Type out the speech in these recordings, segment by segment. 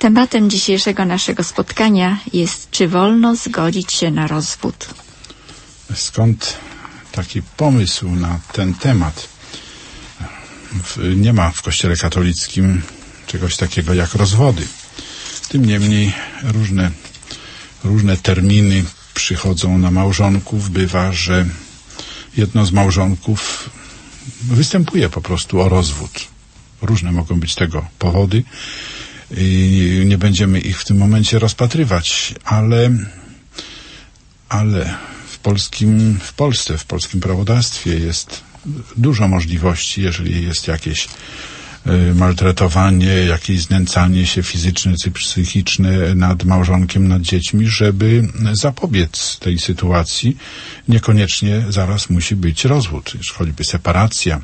Tematem dzisiejszego naszego spotkania jest, czy wolno zgodzić się na rozwód. Skąd taki pomysł na ten temat? W, nie ma w Kościele katolickim czegoś takiego jak rozwody. Tym niemniej różne, różne terminy przychodzą na małżonków. Bywa, że jedno z małżonków występuje po prostu o rozwód. Różne mogą być tego powody i nie będziemy ich w tym momencie rozpatrywać, ale, ale w polskim, w Polsce, w polskim prawodawstwie jest dużo możliwości, jeżeli jest jakieś maltretowanie, jakieś znęcanie się fizyczne czy psychiczne nad małżonkiem, nad dziećmi, żeby zapobiec tej sytuacji. Niekoniecznie zaraz musi być rozwód, choćby separacja,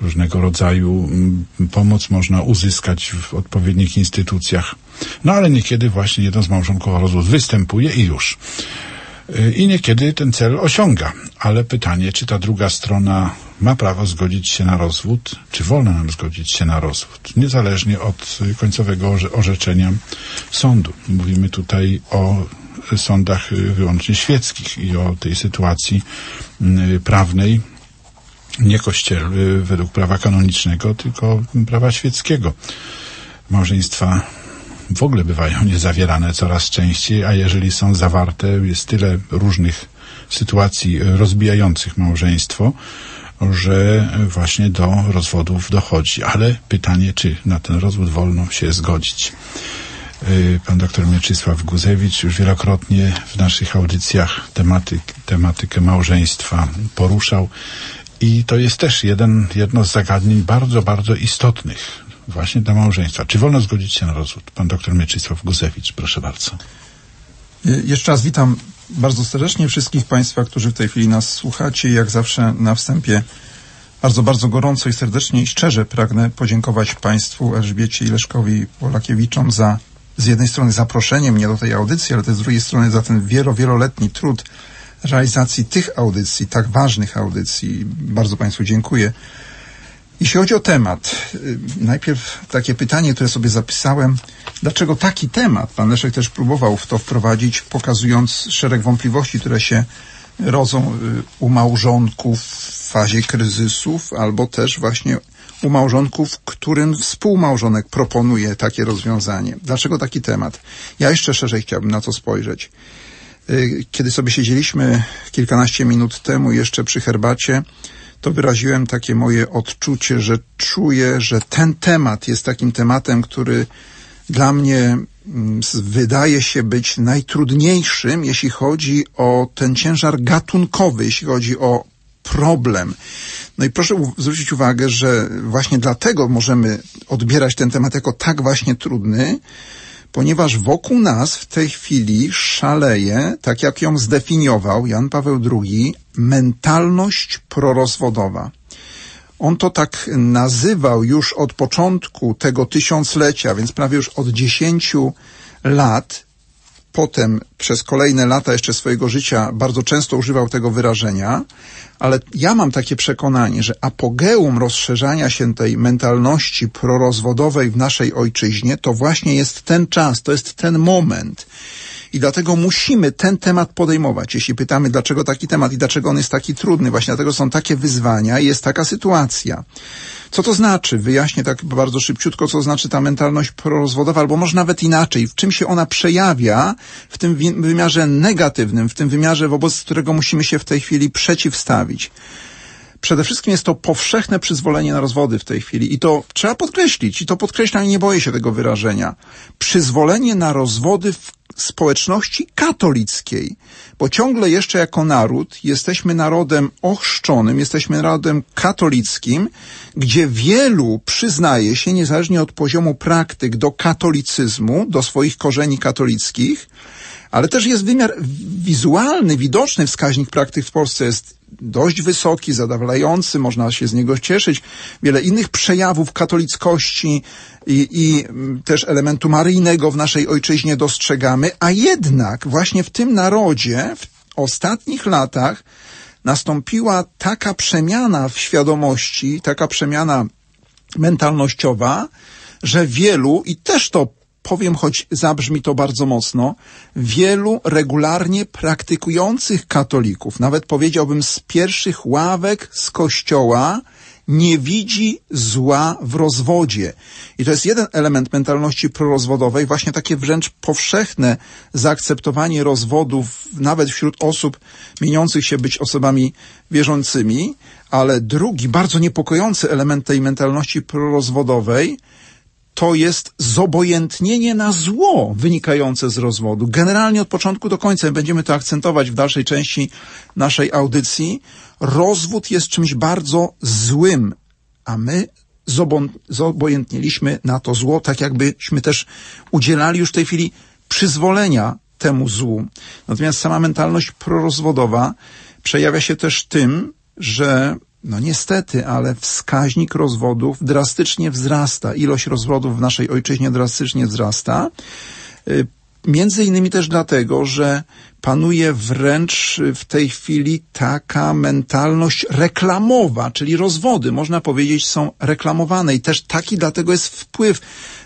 różnego rodzaju mm, pomoc można uzyskać w odpowiednich instytucjach. No ale niekiedy właśnie jeden z małżonków rozwód występuje i już. I niekiedy ten cel osiąga, ale pytanie, czy ta druga strona ma prawo zgodzić się na rozwód, czy wolno nam zgodzić się na rozwód, niezależnie od końcowego orzeczenia sądu. Mówimy tutaj o sądach wyłącznie świeckich i o tej sytuacji y, prawnej, nie kościel według prawa kanonicznego, tylko prawa świeckiego. Małżeństwa w ogóle bywają niezawierane coraz częściej, a jeżeli są zawarte, jest tyle różnych sytuacji rozbijających małżeństwo, że właśnie do rozwodów dochodzi. Ale pytanie, czy na ten rozwód wolno się zgodzić. Pan doktor Mieczysław Guzewicz już wielokrotnie w naszych audycjach tematyk, tematykę małżeństwa poruszał. I to jest też jeden, jedno z zagadnień bardzo, bardzo istotnych właśnie dla małżeństwa. Czy wolno zgodzić się na rozwód? Pan doktor Mieczysław Guzewicz, proszę bardzo. Jeszcze raz witam bardzo serdecznie wszystkich Państwa, którzy w tej chwili nas słuchacie. Jak zawsze na wstępie bardzo, bardzo gorąco i serdecznie i szczerze pragnę podziękować Państwu Elżbiecie i Leszkowi Polakiewiczom za z jednej strony zaproszenie mnie do tej audycji, ale też z drugiej strony za ten wielo, wieloletni trud realizacji tych audycji, tak ważnych audycji. Bardzo Państwu dziękuję. Jeśli chodzi o temat, y, najpierw takie pytanie, które sobie zapisałem. Dlaczego taki temat? Pan Leszek też próbował w to wprowadzić, pokazując szereg wątpliwości, które się rodzą y, u małżonków w fazie kryzysów, albo też właśnie u małżonków, którym współmałżonek proponuje takie rozwiązanie. Dlaczego taki temat? Ja jeszcze szerzej chciałbym na to spojrzeć. Y, kiedy sobie siedzieliśmy kilkanaście minut temu jeszcze przy herbacie, to wyraziłem takie moje odczucie, że czuję, że ten temat jest takim tematem, który dla mnie mm, wydaje się być najtrudniejszym, jeśli chodzi o ten ciężar gatunkowy, jeśli chodzi o problem. No i proszę zwrócić uwagę, że właśnie dlatego możemy odbierać ten temat jako tak właśnie trudny, ponieważ wokół nas w tej chwili szaleje, tak jak ją zdefiniował Jan Paweł II, mentalność prorozwodowa. On to tak nazywał już od początku tego tysiąclecia, więc prawie już od dziesięciu lat. Potem przez kolejne lata jeszcze swojego życia bardzo często używał tego wyrażenia, ale ja mam takie przekonanie, że apogeum rozszerzania się tej mentalności prorozwodowej w naszej ojczyźnie to właśnie jest ten czas, to jest ten moment. I dlatego musimy ten temat podejmować. Jeśli pytamy, dlaczego taki temat i dlaczego on jest taki trudny, właśnie dlatego są takie wyzwania i jest taka sytuacja. Co to znaczy? Wyjaśnię tak bardzo szybciutko, co znaczy ta mentalność prorozwodowa, albo może nawet inaczej. W czym się ona przejawia w tym wymiarze negatywnym, w tym wymiarze, wobec którego musimy się w tej chwili przeciwstawić. Przede wszystkim jest to powszechne przyzwolenie na rozwody w tej chwili i to trzeba podkreślić i to podkreślam i nie boję się tego wyrażenia. Przyzwolenie na rozwody w społeczności katolickiej, bo ciągle jeszcze jako naród jesteśmy narodem ochrzczonym, jesteśmy narodem katolickim, gdzie wielu przyznaje się, niezależnie od poziomu praktyk, do katolicyzmu, do swoich korzeni katolickich, ale też jest wymiar wizualny, widoczny wskaźnik praktyk w Polsce jest dość wysoki, zadowalający, można się z niego cieszyć. Wiele innych przejawów katolickości i, i też elementu maryjnego w naszej ojczyźnie dostrzegamy, a jednak właśnie w tym narodzie w ostatnich latach nastąpiła taka przemiana w świadomości, taka przemiana mentalnościowa, że wielu, i też to powiem, choć zabrzmi to bardzo mocno, wielu regularnie praktykujących katolików, nawet powiedziałbym z pierwszych ławek z kościoła, nie widzi zła w rozwodzie. I to jest jeden element mentalności prorozwodowej, właśnie takie wręcz powszechne zaakceptowanie rozwodów nawet wśród osób mieniących się być osobami wierzącymi, ale drugi, bardzo niepokojący element tej mentalności prorozwodowej to jest zobojętnienie na zło wynikające z rozwodu. Generalnie od początku do końca będziemy to akcentować w dalszej części naszej audycji. Rozwód jest czymś bardzo złym, a my zobojętnieliśmy na to zło, tak jakbyśmy też udzielali już w tej chwili przyzwolenia temu złu. Natomiast sama mentalność prorozwodowa przejawia się też tym, że no niestety, ale wskaźnik rozwodów drastycznie wzrasta. Ilość rozwodów w naszej ojczyźnie drastycznie wzrasta. Y, między innymi też dlatego, że panuje wręcz w tej chwili taka mentalność reklamowa, czyli rozwody, można powiedzieć, są reklamowane i też taki dlatego jest wpływ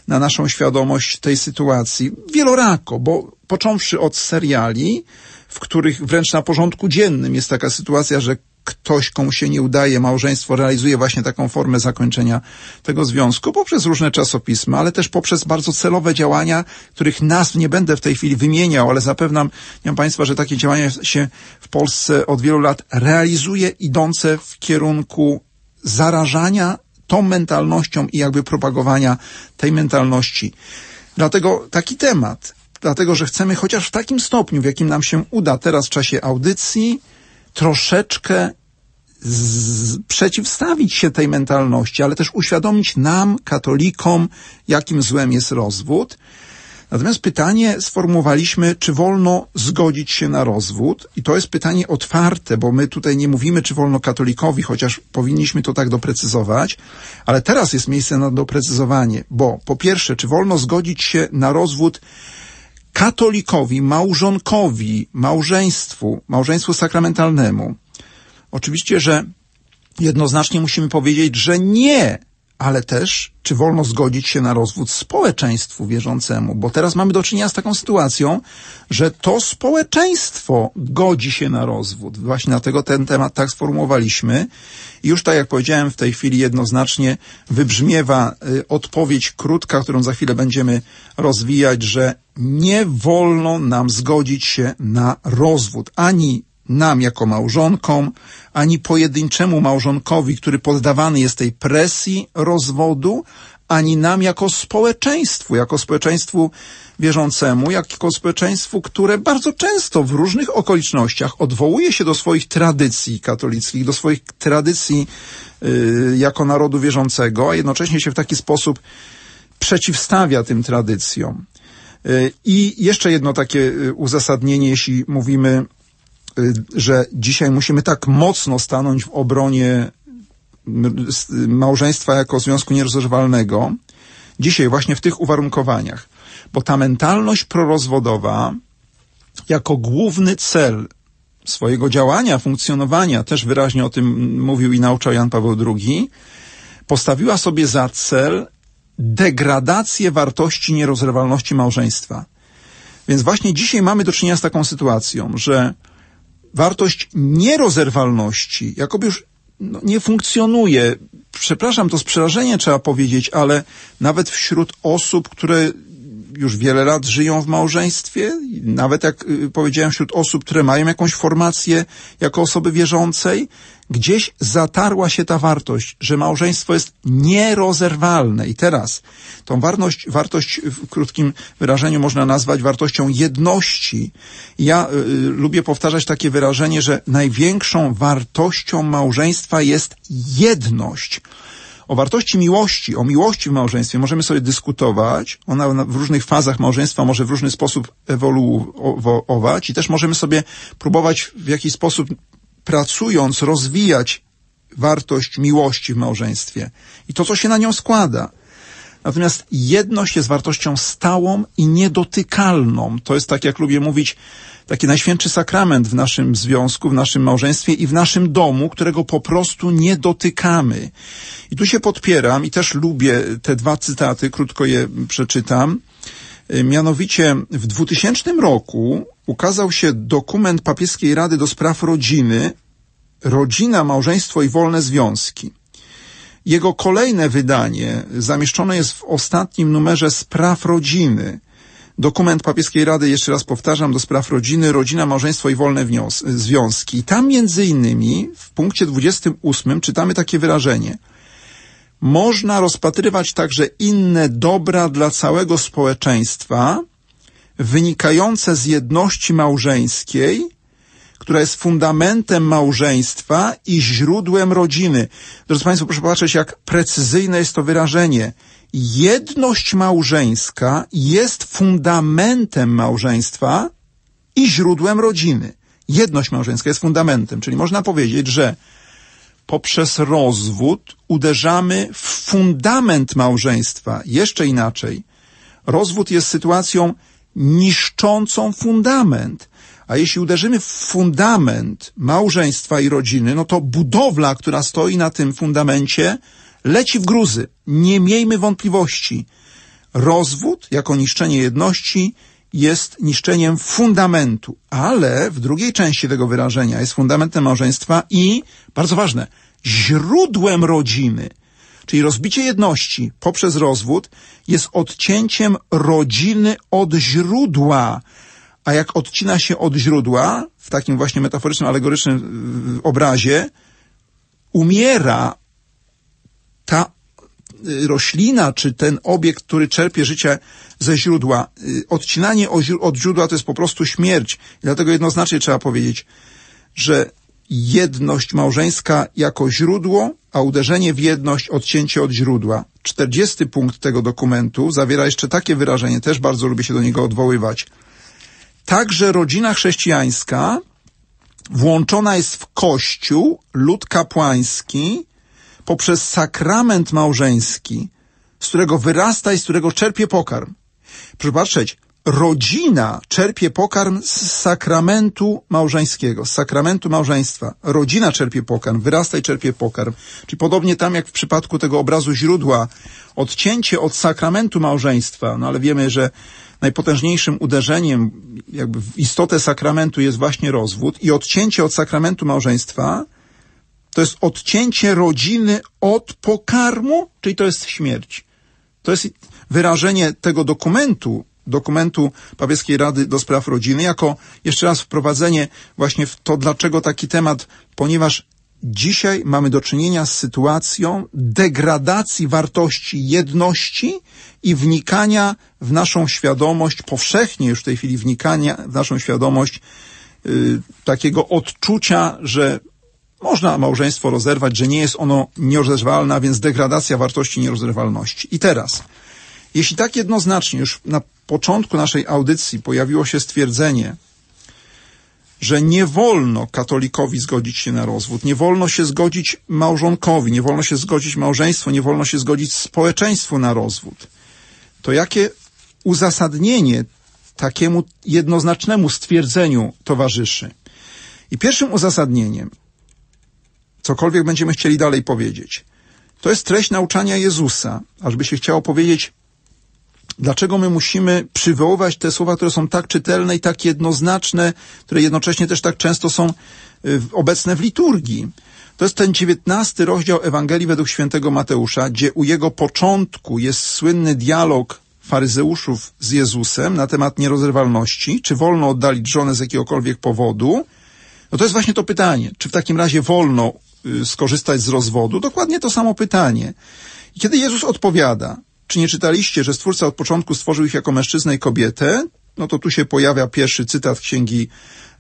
na naszą świadomość tej sytuacji. Wielorako, bo począwszy od seriali, w których wręcz na porządku dziennym jest taka sytuacja, że ktoś, komu się nie udaje, małżeństwo realizuje właśnie taką formę zakończenia tego związku poprzez różne czasopisma, ale też poprzez bardzo celowe działania, których nazw nie będę w tej chwili wymieniał, ale zapewniam Państwa, że takie działania się w Polsce od wielu lat realizuje, idące w kierunku zarażania tą mentalnością i jakby propagowania tej mentalności. Dlatego taki temat, dlatego że chcemy chociaż w takim stopniu, w jakim nam się uda teraz w czasie audycji, troszeczkę z, przeciwstawić się tej mentalności, ale też uświadomić nam, katolikom, jakim złem jest rozwód. Natomiast pytanie sformułowaliśmy, czy wolno zgodzić się na rozwód? I to jest pytanie otwarte, bo my tutaj nie mówimy, czy wolno katolikowi, chociaż powinniśmy to tak doprecyzować, ale teraz jest miejsce na doprecyzowanie, bo po pierwsze, czy wolno zgodzić się na rozwód katolikowi, małżonkowi, małżeństwu, małżeństwu sakramentalnemu. Oczywiście, że jednoznacznie musimy powiedzieć, że nie, ale też, czy wolno zgodzić się na rozwód społeczeństwu wierzącemu, bo teraz mamy do czynienia z taką sytuacją, że to społeczeństwo godzi się na rozwód. Właśnie dlatego ten temat tak sformułowaliśmy. Już tak jak powiedziałem, w tej chwili jednoznacznie wybrzmiewa y, odpowiedź krótka, którą za chwilę będziemy rozwijać, że nie wolno nam zgodzić się na rozwód ani nam jako małżonkom, ani pojedynczemu małżonkowi, który poddawany jest tej presji rozwodu, ani nam jako społeczeństwu, jako społeczeństwu wierzącemu, jako społeczeństwu, które bardzo często w różnych okolicznościach odwołuje się do swoich tradycji katolickich, do swoich tradycji yy, jako narodu wierzącego, a jednocześnie się w taki sposób przeciwstawia tym tradycjom. Yy, I jeszcze jedno takie y, uzasadnienie, jeśli mówimy Y, że dzisiaj musimy tak mocno stanąć w obronie małżeństwa jako związku nierozerwalnego, dzisiaj właśnie w tych uwarunkowaniach, bo ta mentalność prorozwodowa jako główny cel swojego działania, funkcjonowania, też wyraźnie o tym mówił i nauczał Jan Paweł II, postawiła sobie za cel degradację wartości nierozerwalności małżeństwa. Więc właśnie dzisiaj mamy do czynienia z taką sytuacją, że wartość nierozerwalności jakoby już no, nie funkcjonuje. Przepraszam, to z przerażeniem trzeba powiedzieć, ale nawet wśród osób, które już wiele lat żyją w małżeństwie, nawet jak y, powiedziałem, wśród osób, które mają jakąś formację jako osoby wierzącej, gdzieś zatarła się ta wartość, że małżeństwo jest nierozerwalne. I teraz tą wartość, wartość w krótkim wyrażeniu można nazwać wartością jedności. Ja y, y, lubię powtarzać takie wyrażenie, że największą wartością małżeństwa jest jedność. O wartości miłości, o miłości w małżeństwie możemy sobie dyskutować. Ona w różnych fazach małżeństwa może w różny sposób ewoluować i też możemy sobie próbować w jakiś sposób pracując rozwijać wartość miłości w małżeństwie i to, co się na nią składa. Natomiast jedność jest wartością stałą i niedotykalną. To jest tak, jak lubię mówić, taki najświętszy sakrament w naszym związku, w naszym małżeństwie i w naszym domu, którego po prostu nie dotykamy. I tu się podpieram i też lubię te dwa cytaty, krótko je przeczytam. Y, Mianowicie w 2000 roku ukazał się dokument Papieskiej Rady do Spraw Rodziny Rodzina, Małżeństwo i Wolne Związki. Jego kolejne wydanie zamieszczone jest w ostatnim numerze Spraw Rodziny. Dokument Papieskiej Rady, jeszcze raz powtarzam, do spraw rodziny, rodzina, małżeństwo i wolne związki. Tam między innymi w punkcie 28 czytamy takie wyrażenie. Można rozpatrywać także inne dobra dla całego społeczeństwa, wynikające z jedności małżeńskiej, która jest fundamentem małżeństwa i źródłem rodziny. Drodzy Państwo, proszę popatrzeć, jak precyzyjne jest to wyrażenie. Jedność małżeńska jest fundamentem małżeństwa i źródłem rodziny. Jedność małżeńska jest fundamentem, czyli można powiedzieć, że poprzez rozwód uderzamy w fundament małżeństwa. Jeszcze inaczej. Rozwód jest sytuacją niszczącą fundament. A jeśli uderzymy w fundament małżeństwa i rodziny, no to budowla, która stoi na tym fundamencie, leci w gruzy. Nie miejmy wątpliwości. Rozwód, jako niszczenie jedności, jest niszczeniem fundamentu, ale w drugiej części tego wyrażenia jest fundamentem małżeństwa i, bardzo ważne, źródłem rodziny. Czyli rozbicie jedności poprzez rozwód jest odcięciem rodziny od źródła. A jak odcina się od źródła, w takim właśnie metaforycznym, alegorycznym obrazie, umiera ta y, roślina, czy ten obiekt, który czerpie życie ze źródła. Y, Odcinanie od źródła to jest po prostu śmierć. Dlatego jednoznacznie trzeba powiedzieć, że jedność małżeńska jako źródło, a uderzenie w jedność odcięcie od źródła. 40 punkt tego dokumentu zawiera jeszcze takie wyrażenie, też bardzo lubię się do niego odwoływać. Także rodzina chrześcijańska włączona jest w Kościół, lud kapłański, poprzez sakrament małżeński, z którego wyrasta i z którego czerpie pokarm. Proszę patrzeć, rodzina czerpie pokarm z sakramentu małżeńskiego, z sakramentu małżeństwa. Rodzina czerpie pokarm, wyrasta i czerpie pokarm. Czyli podobnie tam jak w przypadku tego obrazu źródła, odcięcie od sakramentu małżeństwa, no ale wiemy, że najpotężniejszym uderzeniem jakby w istotę sakramentu jest właśnie rozwód i odcięcie od sakramentu małżeństwa to jest odcięcie rodziny od pokarmu, czyli to jest śmierć. To jest wyrażenie tego dokumentu, dokumentu Papieskiej Rady do Spraw Rodziny, jako jeszcze raz wprowadzenie właśnie w to, dlaczego taki temat, ponieważ dzisiaj mamy do czynienia z sytuacją degradacji wartości jedności i wnikania w naszą świadomość, powszechnie już w tej chwili wnikania w naszą świadomość y, takiego odczucia, że można małżeństwo rozerwać, że nie jest ono nierozerwalne, a więc degradacja wartości nierozerwalności. I teraz, jeśli tak jednoznacznie już na początku naszej audycji pojawiło się stwierdzenie, że nie wolno katolikowi zgodzić się na rozwód, nie wolno się zgodzić małżonkowi, nie wolno się zgodzić małżeństwu, nie wolno się zgodzić społeczeństwu na rozwód, to jakie uzasadnienie takiemu jednoznacznemu stwierdzeniu towarzyszy? I pierwszym uzasadnieniem, cokolwiek będziemy chcieli dalej powiedzieć, to jest treść nauczania Jezusa, ażby się chciało powiedzieć, dlaczego my musimy przywoływać te słowa, które są tak czytelne i tak jednoznaczne, które jednocześnie też tak często są y, obecne w liturgii. To jest ten dziewiętnasty rozdział Ewangelii według świętego Mateusza, gdzie u jego początku jest słynny dialog faryzeuszów z Jezusem na temat nierozerwalności, czy wolno oddalić żonę z jakiegokolwiek powodu. No to jest właśnie to pytanie, czy w takim razie wolno skorzystać z rozwodu? Dokładnie to samo pytanie. I kiedy Jezus odpowiada, czy nie czytaliście, że Stwórca od początku stworzył ich jako mężczyznę i kobietę? No to tu się pojawia pierwszy cytat księgi,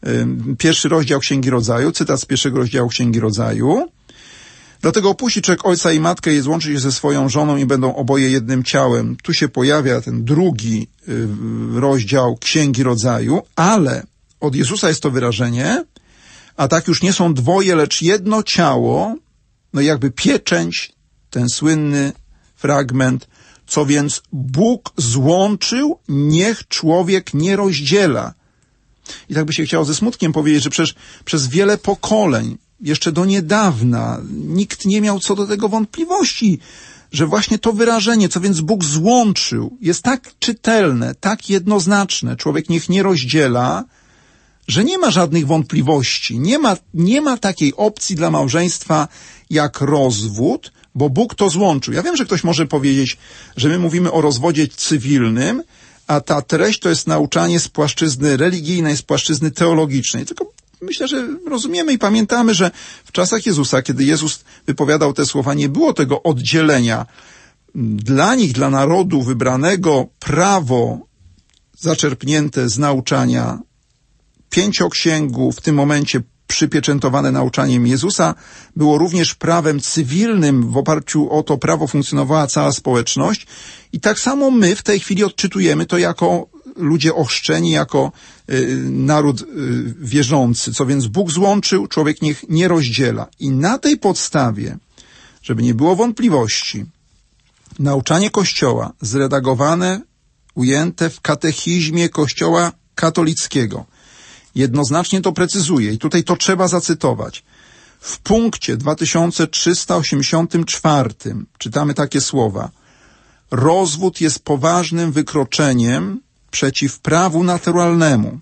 y, pierwszy rozdział Księgi Rodzaju, cytat z pierwszego rozdziału Księgi Rodzaju. Dlatego opuści człowiek ojca i matkę i złączy się ze swoją żoną i będą oboje jednym ciałem. Tu się pojawia ten drugi y, rozdział Księgi Rodzaju, ale od Jezusa jest to wyrażenie, a tak już nie są dwoje, lecz jedno ciało, no jakby pieczęć, ten słynny fragment, co więc Bóg złączył, niech człowiek nie rozdziela. I tak by się chciało ze smutkiem powiedzieć, że przecież przez wiele pokoleń, jeszcze do niedawna, nikt nie miał co do tego wątpliwości. że właśnie to wyrażenie, co więc Bóg złączył, jest tak czytelne, tak jednoznaczne. Człowiek niech nie rozdziela, że nie ma żadnych wątpliwości. Nie ma, nie ma takiej opcji dla małżeństwa jak rozwód, bo Bóg to złączył. Ja wiem, że ktoś może powiedzieć, że my mówimy o rozwodzie cywilnym, a ta treść to jest nauczanie z płaszczyzny religijnej, z płaszczyzny teologicznej. Tylko myślę, że rozumiemy i pamiętamy, że w czasach Jezusa, kiedy Jezus wypowiadał te słowa, nie było tego oddzielenia. Dla nich, dla narodu wybranego, prawo zaczerpnięte z nauczania pięcioksięgu, w tym momencie przypieczętowane nauczaniem Jezusa, było również prawem cywilnym. W oparciu o to prawo funkcjonowała cała społeczność. I tak samo my w tej chwili odczytujemy to jako ludzie ochrzczeni, jako y, naród y, wierzący. Co więc Bóg złączył, człowiek niech nie rozdziela. I na tej podstawie, żeby nie było wątpliwości, nauczanie Kościoła zredagowane, ujęte w katechizmie Kościoła katolickiego – jednoznacznie to precyzuje i tutaj to trzeba zacytować. W punkcie 2384 czytamy takie słowa. Rozwód jest poważnym wykroczeniem przeciw prawu naturalnemu.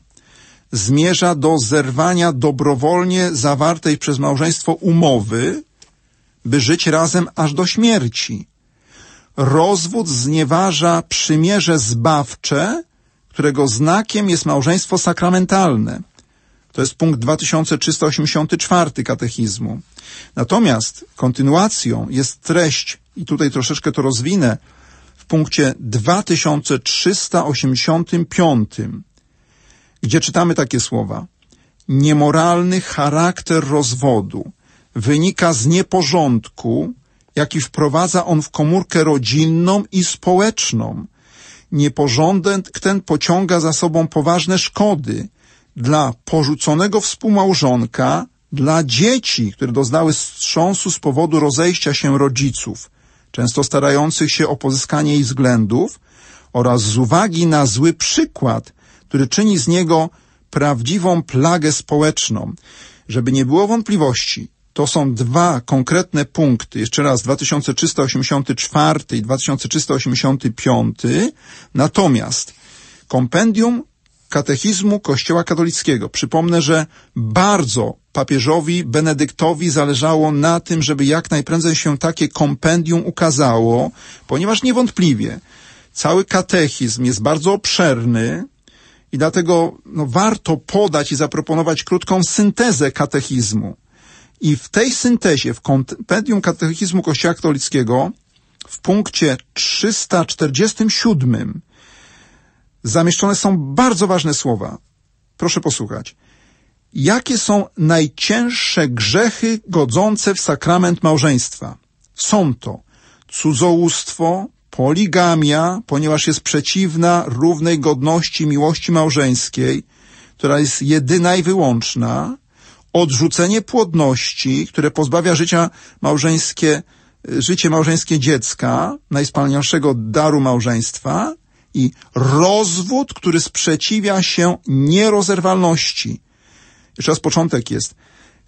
Zmierza do zerwania dobrowolnie zawartej przez małżeństwo umowy, by żyć razem aż do śmierci. Rozwód znieważa przymierze zbawcze, którego znakiem jest małżeństwo sakramentalne. To jest punkt 2384 katechizmu. Natomiast kontynuacją jest treść, i tutaj troszeczkę to rozwinę, w punkcie 2385, gdzie czytamy takie słowa. Niemoralny charakter rozwodu wynika z nieporządku, jaki wprowadza on w komórkę rodzinną i społeczną, Nieporządek ten pociąga za sobą poważne szkody dla porzuconego współmałżonka, dla dzieci, które doznały wstrząsu z powodu rozejścia się rodziców, często starających się o pozyskanie jej względów, oraz z uwagi na zły przykład, który czyni z niego prawdziwą plagę społeczną. Żeby nie było wątpliwości, to są dwa konkretne punkty, jeszcze raz 2384 i 2385, natomiast kompendium katechizmu Kościoła katolickiego. Przypomnę, że bardzo papieżowi Benedyktowi zależało na tym, żeby jak najprędzej się takie kompendium ukazało, ponieważ niewątpliwie cały katechizm jest bardzo obszerny, i dlatego no, warto podać i zaproponować krótką syntezę katechizmu. I w tej syntezie, w kompendium katechizmu Kościoła katolickiego, w punkcie 347 zamieszczone są bardzo ważne słowa. Proszę posłuchać. Jakie są najcięższe grzechy godzące w sakrament małżeństwa? Są to cudzołóstwo, poligamia, ponieważ jest przeciwna równej godności miłości małżeńskiej, która jest jedyna i wyłączna, odrzucenie płodności, które pozbawia życia małżeńskie, życie małżeńskie dziecka, najspanialszego daru małżeństwa i rozwód, który sprzeciwia się nierozerwalności. Jeszcze raz początek jest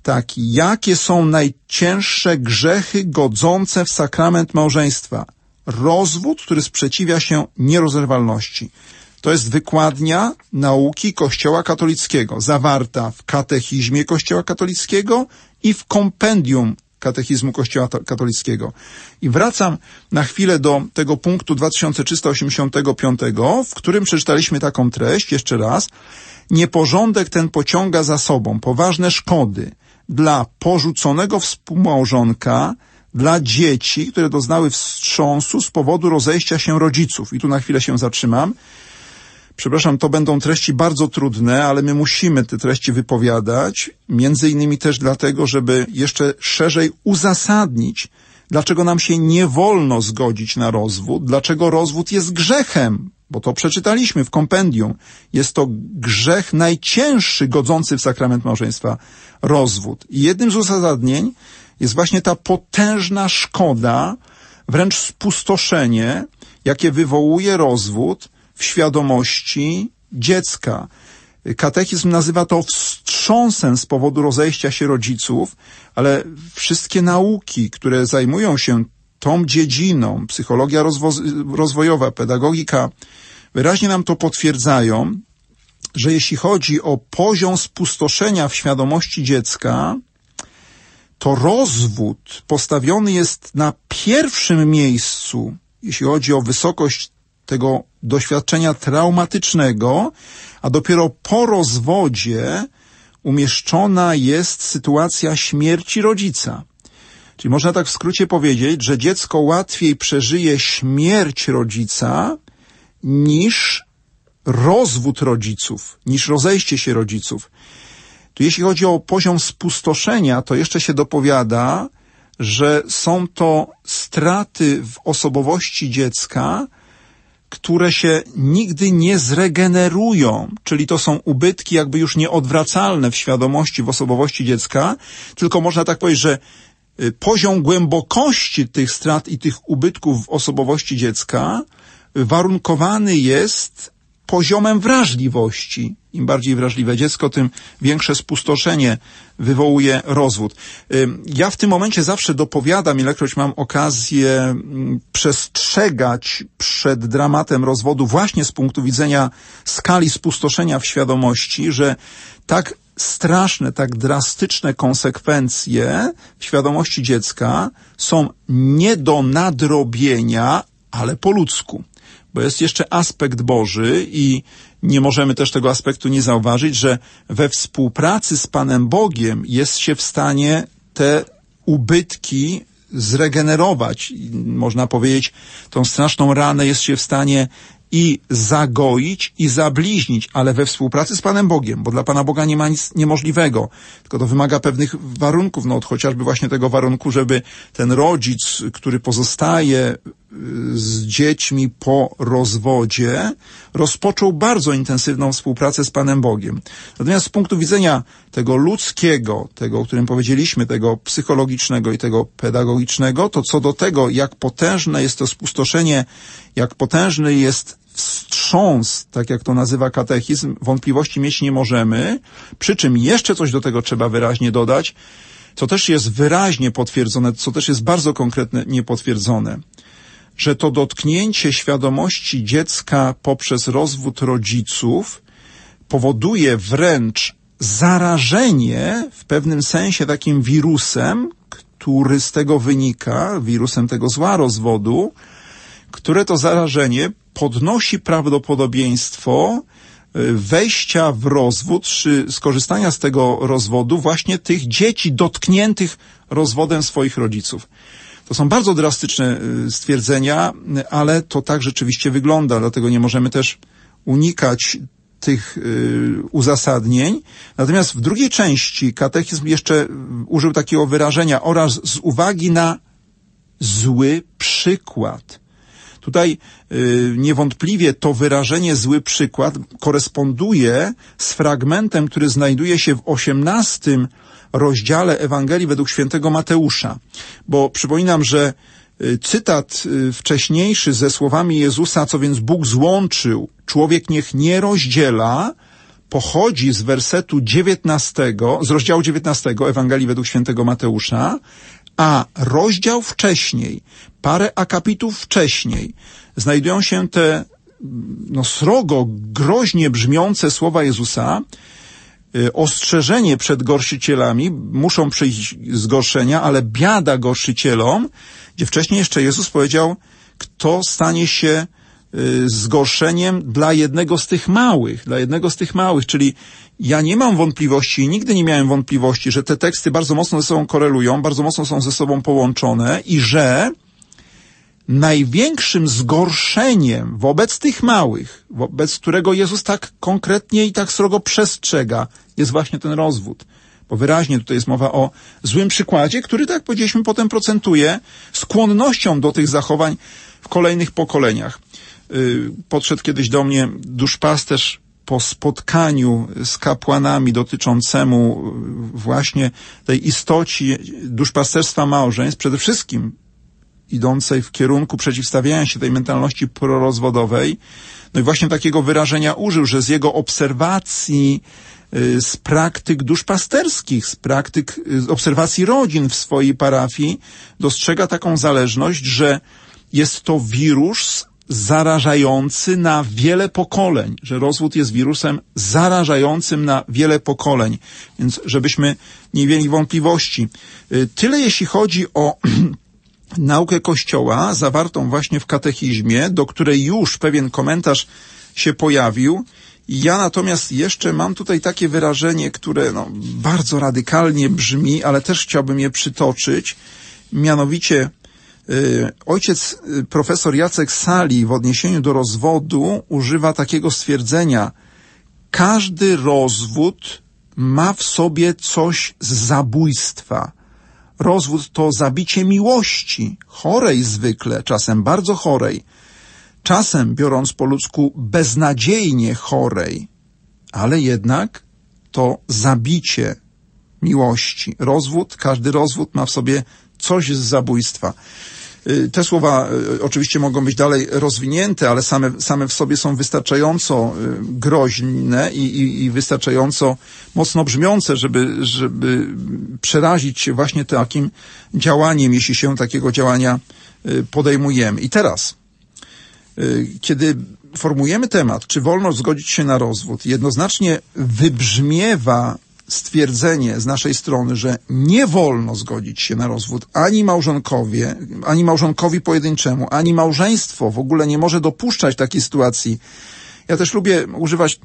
taki. Jakie są najcięższe grzechy godzące w sakrament małżeństwa? Rozwód, który sprzeciwia się nierozerwalności. To jest wykładnia nauki Kościoła katolickiego, zawarta w katechizmie Kościoła katolickiego i w kompendium katechizmu Kościoła katolickiego. I wracam na chwilę do tego punktu 2385, w którym przeczytaliśmy taką treść, jeszcze raz. Nieporządek ten pociąga za sobą poważne szkody dla porzuconego współmałżonka, dla dzieci, które doznały wstrząsu z powodu rozejścia się rodziców. I tu na chwilę się zatrzymam. Przepraszam, to będą treści bardzo trudne, ale my musimy te treści wypowiadać, między innymi też dlatego, żeby jeszcze szerzej uzasadnić, dlaczego nam się nie wolno zgodzić na rozwód, dlaczego rozwód jest grzechem, bo to przeczytaliśmy w kompendium. Jest to grzech najcięższy godzący w sakrament małżeństwa rozwód. I jednym z uzasadnień jest właśnie ta potężna szkoda, wręcz spustoszenie, jakie wywołuje rozwód, w świadomości dziecka. Katechizm nazywa to wstrząsem z powodu rozejścia się rodziców, ale wszystkie nauki, które zajmują się tą dziedziną, psychologia rozwo- rozwojowa, pedagogika, wyraźnie nam to potwierdzają, że jeśli chodzi o poziom spustoszenia w świadomości dziecka, to rozwód postawiony jest na pierwszym miejscu, jeśli chodzi o wysokość tego doświadczenia traumatycznego, a dopiero po rozwodzie umieszczona jest sytuacja śmierci rodzica. Czyli można tak w skrócie powiedzieć, że dziecko łatwiej przeżyje śmierć rodzica niż rozwód rodziców, niż rozejście się rodziców. Tu jeśli chodzi o poziom spustoszenia, to jeszcze się dopowiada, że są to straty w osobowości dziecka, które się nigdy nie zregenerują, czyli to są ubytki jakby już nieodwracalne w świadomości, w osobowości dziecka, tylko można tak powiedzieć, że y, poziom głębokości tych strat i tych ubytków w osobowości dziecka warunkowany jest poziomem wrażliwości. Im bardziej wrażliwe dziecko, tym większe spustoszenie wywołuje rozwód. Ja w tym momencie zawsze dopowiadam, ilekroć mam okazję mm, przestrzegać przed dramatem rozwodu właśnie z punktu widzenia skali spustoszenia w świadomości, że tak straszne, tak drastyczne konsekwencje w świadomości dziecka są nie do nadrobienia, ale po ludzku bo jest jeszcze aspekt Boży i nie możemy też tego aspektu nie zauważyć, że we współpracy z Panem Bogiem jest się w stanie te ubytki zregenerować. Można powiedzieć, tą straszną ranę jest się w stanie i zagoić, i zabliźnić, ale we współpracy z Panem Bogiem, bo dla Pana Boga nie ma nic niemożliwego, tylko to wymaga pewnych warunków, no chociażby właśnie tego warunku, żeby ten rodzic, który pozostaje z dziećmi po rozwodzie, rozpoczął bardzo intensywną współpracę z Panem Bogiem. Natomiast z punktu widzenia tego ludzkiego, tego, o którym powiedzieliśmy, tego psychologicznego i tego pedagogicznego, to co do tego, jak potężne jest to spustoszenie, jak potężny jest wstrząs, tak jak to nazywa katechizm, wątpliwości mieć nie możemy, przy czym jeszcze coś do tego trzeba wyraźnie dodać, co też jest wyraźnie potwierdzone, co też jest bardzo konkretnie niepotwierdzone że to dotknięcie świadomości dziecka poprzez rozwód rodziców powoduje wręcz zarażenie w pewnym sensie takim wirusem, który z tego wynika, wirusem tego zła rozwodu, które to zarażenie podnosi prawdopodobieństwo y, wejścia w rozwód, czy skorzystania z tego rozwodu właśnie tych dzieci dotkniętych rozwodem swoich rodziców. To są bardzo drastyczne y, stwierdzenia, ale to tak rzeczywiście wygląda, dlatego nie możemy też unikać tych y, uzasadnień. Natomiast w drugiej części katechizm jeszcze użył takiego wyrażenia oraz z uwagi na zły przykład. Tutaj y, niewątpliwie to wyrażenie zły przykład koresponduje z fragmentem, który znajduje się w osiemnastym rozdziale Ewangelii według świętego Mateusza. Bo przypominam, że y, cytat y, wcześniejszy ze słowami Jezusa, co więc Bóg złączył, człowiek niech nie rozdziela, pochodzi z wersetu 19, z rozdziału 19 Ewangelii według świętego Mateusza, a rozdział wcześniej, parę akapitów wcześniej, znajdują się te no, srogo, groźnie brzmiące słowa Jezusa, Y, ostrzeżenie przed gorszycielami, muszą przyjść zgorszenia, ale biada gorszycielom, gdzie wcześniej jeszcze Jezus powiedział, kto stanie się y, zgorszeniem dla jednego z tych małych, dla jednego z tych małych, czyli ja nie mam wątpliwości i nigdy nie miałem wątpliwości, że te teksty bardzo mocno ze sobą korelują, bardzo mocno są ze sobą połączone i że największym zgorszeniem wobec tych małych, wobec którego Jezus tak konkretnie i tak srogo przestrzega, jest właśnie ten rozwód. Bo wyraźnie tutaj jest mowa o złym przykładzie, który, tak powiedzieliśmy, potem procentuje skłonnością do tych zachowań w kolejnych pokoleniach. Y, podszedł kiedyś do mnie duszpasterz po spotkaniu z kapłanami dotyczącemu właśnie tej istoci duszpasterstwa małżeństw, przede wszystkim idącej w kierunku przeciwstawiania się tej mentalności prorozwodowej. No i właśnie takiego wyrażenia użył, że z jego obserwacji y, z praktyk duszpasterskich, z praktyk y, z obserwacji rodzin w swojej parafii dostrzega taką zależność, że jest to wirus zarażający na wiele pokoleń, że rozwód jest wirusem zarażającym na wiele pokoleń. Więc żebyśmy nie mieli wątpliwości. Y, Tyle jeśli chodzi o naukę Kościoła zawartą właśnie w katechizmie, do której już pewien komentarz się pojawił. Ja natomiast jeszcze mam tutaj takie wyrażenie, które no, bardzo radykalnie brzmi, ale też chciałbym je przytoczyć. Mianowicie ojciec y, profesor Jacek Sali w odniesieniu do rozwodu używa takiego stwierdzenia każdy rozwód ma w sobie coś z zabójstwa. Rozwód to zabicie miłości, chorej zwykle, czasem bardzo chorej, czasem, biorąc po ludzku, beznadziejnie chorej, ale jednak to zabicie miłości. Rozwód, każdy rozwód ma w sobie coś z zabójstwa. Y, Te słowa y, oczywiście mogą być dalej rozwinięte, ale same, same w sobie są wystarczająco y, groźne i, i, i wystarczająco mocno brzmiące, żeby, żeby przerazić się właśnie takim działaniem, jeśli się takiego działania podejmujemy. I teraz, kiedy formujemy temat, czy wolno zgodzić się na rozwód, jednoznacznie wybrzmiewa stwierdzenie z naszej strony, że nie wolno zgodzić się na rozwód ani małżonkowie, ani małżonkowi pojedynczemu, ani małżeństwo w ogóle nie może dopuszczać takiej sytuacji. Ja też lubię używać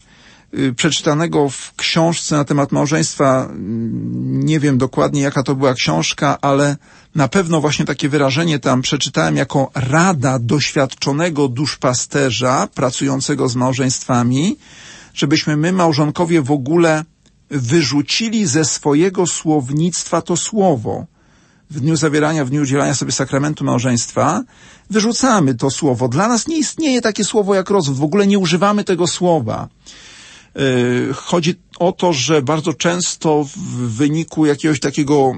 y, przeczytanego w książce na temat małżeństwa. mm, Nie wiem dokładnie jaka to była książka, ale na pewno właśnie takie wyrażenie tam przeczytałem jako rada doświadczonego duszpasterza pracującego z małżeństwami, żebyśmy my małżonkowie w ogóle wyrzucili ze swojego słownictwa to słowo. W dniu zawierania, w dniu udzielania sobie sakramentu małżeństwa, wyrzucamy to słowo. Dla nas nie istnieje takie słowo jak rozwód. W ogóle nie używamy tego słowa. Yy, Chodzi o to, że bardzo często w wyniku jakiegoś takiego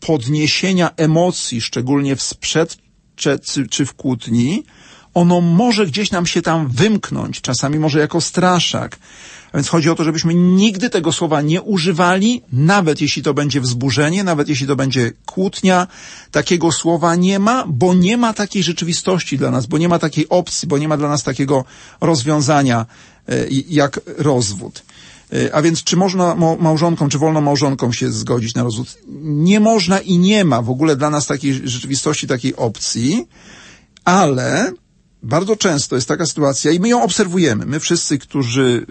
podniesienia emocji, szczególnie w sprzedcze czy, czy w kłótni, ono może gdzieś nam się tam wymknąć, czasami może jako straszak. A więc chodzi o to, żebyśmy nigdy tego słowa nie używali, nawet jeśli to będzie wzburzenie, nawet jeśli to będzie kłótnia. Takiego słowa nie ma, bo nie ma takiej rzeczywistości dla nas, bo nie ma takiej opcji, bo nie ma dla nas takiego rozwiązania e, jak rozwód. E, A więc czy można mo- małżonkom, czy wolno małżonkom się zgodzić na rozwód? Nie można i nie ma w ogóle dla nas takiej rzeczywistości, takiej opcji, ale bardzo często jest taka sytuacja i my ją obserwujemy. My wszyscy, którzy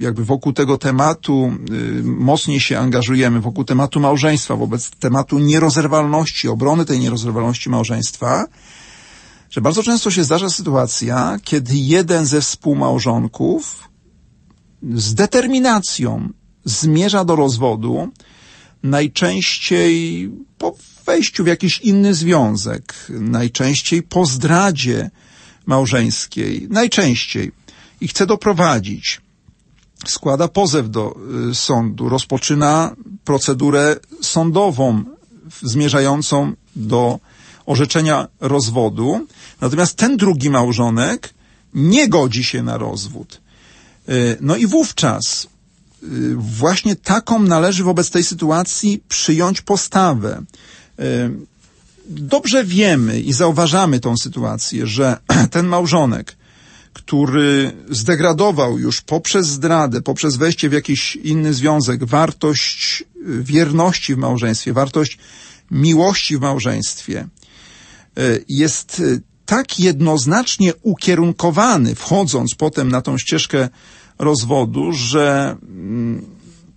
y, jakby wokół tego tematu y, mocniej się angażujemy, wokół tematu małżeństwa, wobec tematu nierozerwalności, obrony tej nierozerwalności małżeństwa, że bardzo często się zdarza sytuacja, kiedy jeden ze współmałżonków z determinacją zmierza do rozwodu, najczęściej po wejściu w jakiś inny związek, najczęściej po zdradzie małżeńskiej, najczęściej i chce doprowadzić. Składa pozew do y, sądu, rozpoczyna procedurę sądową zmierzającą do orzeczenia rozwodu. Natomiast ten drugi małżonek nie godzi się na rozwód. Y, No i wówczas y, właśnie taką należy wobec tej sytuacji przyjąć postawę. Dobrze wiemy i zauważamy tą sytuację, że ten małżonek, który zdegradował już poprzez zdradę, poprzez wejście w jakiś inny związek, wartość y, wierności w małżeństwie, wartość miłości w małżeństwie, y, jest y, tak jednoznacznie ukierunkowany, wchodząc potem na tą ścieżkę rozwodu, że mm,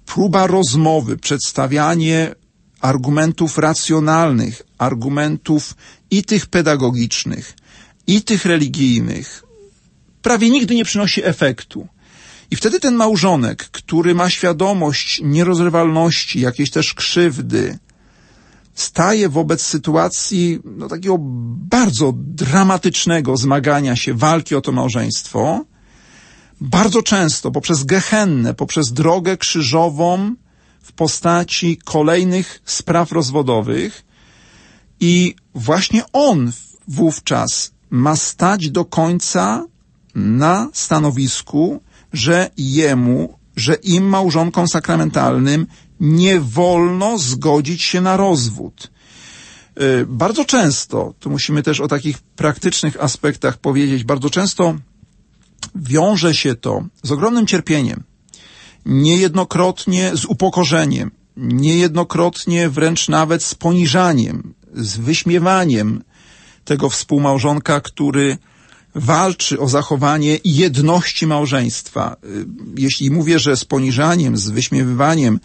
próba rozmowy, przedstawianie argumentów racjonalnych, argumentów i tych pedagogicznych, i tych religijnych, prawie nigdy nie przynosi efektu. I wtedy ten małżonek, który ma świadomość nierozrywalności, jakiejś też krzywdy, staje wobec sytuacji no, takiego bardzo dramatycznego zmagania się, walki o to małżeństwo, bardzo często poprzez gehennę, poprzez drogę krzyżową w postaci kolejnych spraw rozwodowych i właśnie on wówczas ma stać do końca na stanowisku, że jemu że im małżonkom sakramentalnym nie wolno zgodzić się na rozwód. Y, bardzo często, tu musimy też o takich praktycznych aspektach powiedzieć, bardzo często wiąże się to z ogromnym cierpieniem, niejednokrotnie z upokorzeniem, niejednokrotnie wręcz nawet z poniżaniem, z wyśmiewaniem tego współmałżonka, który walczy o zachowanie jedności małżeństwa. Y, jeśli mówię, że z poniżaniem, z wyśmiewywaniem,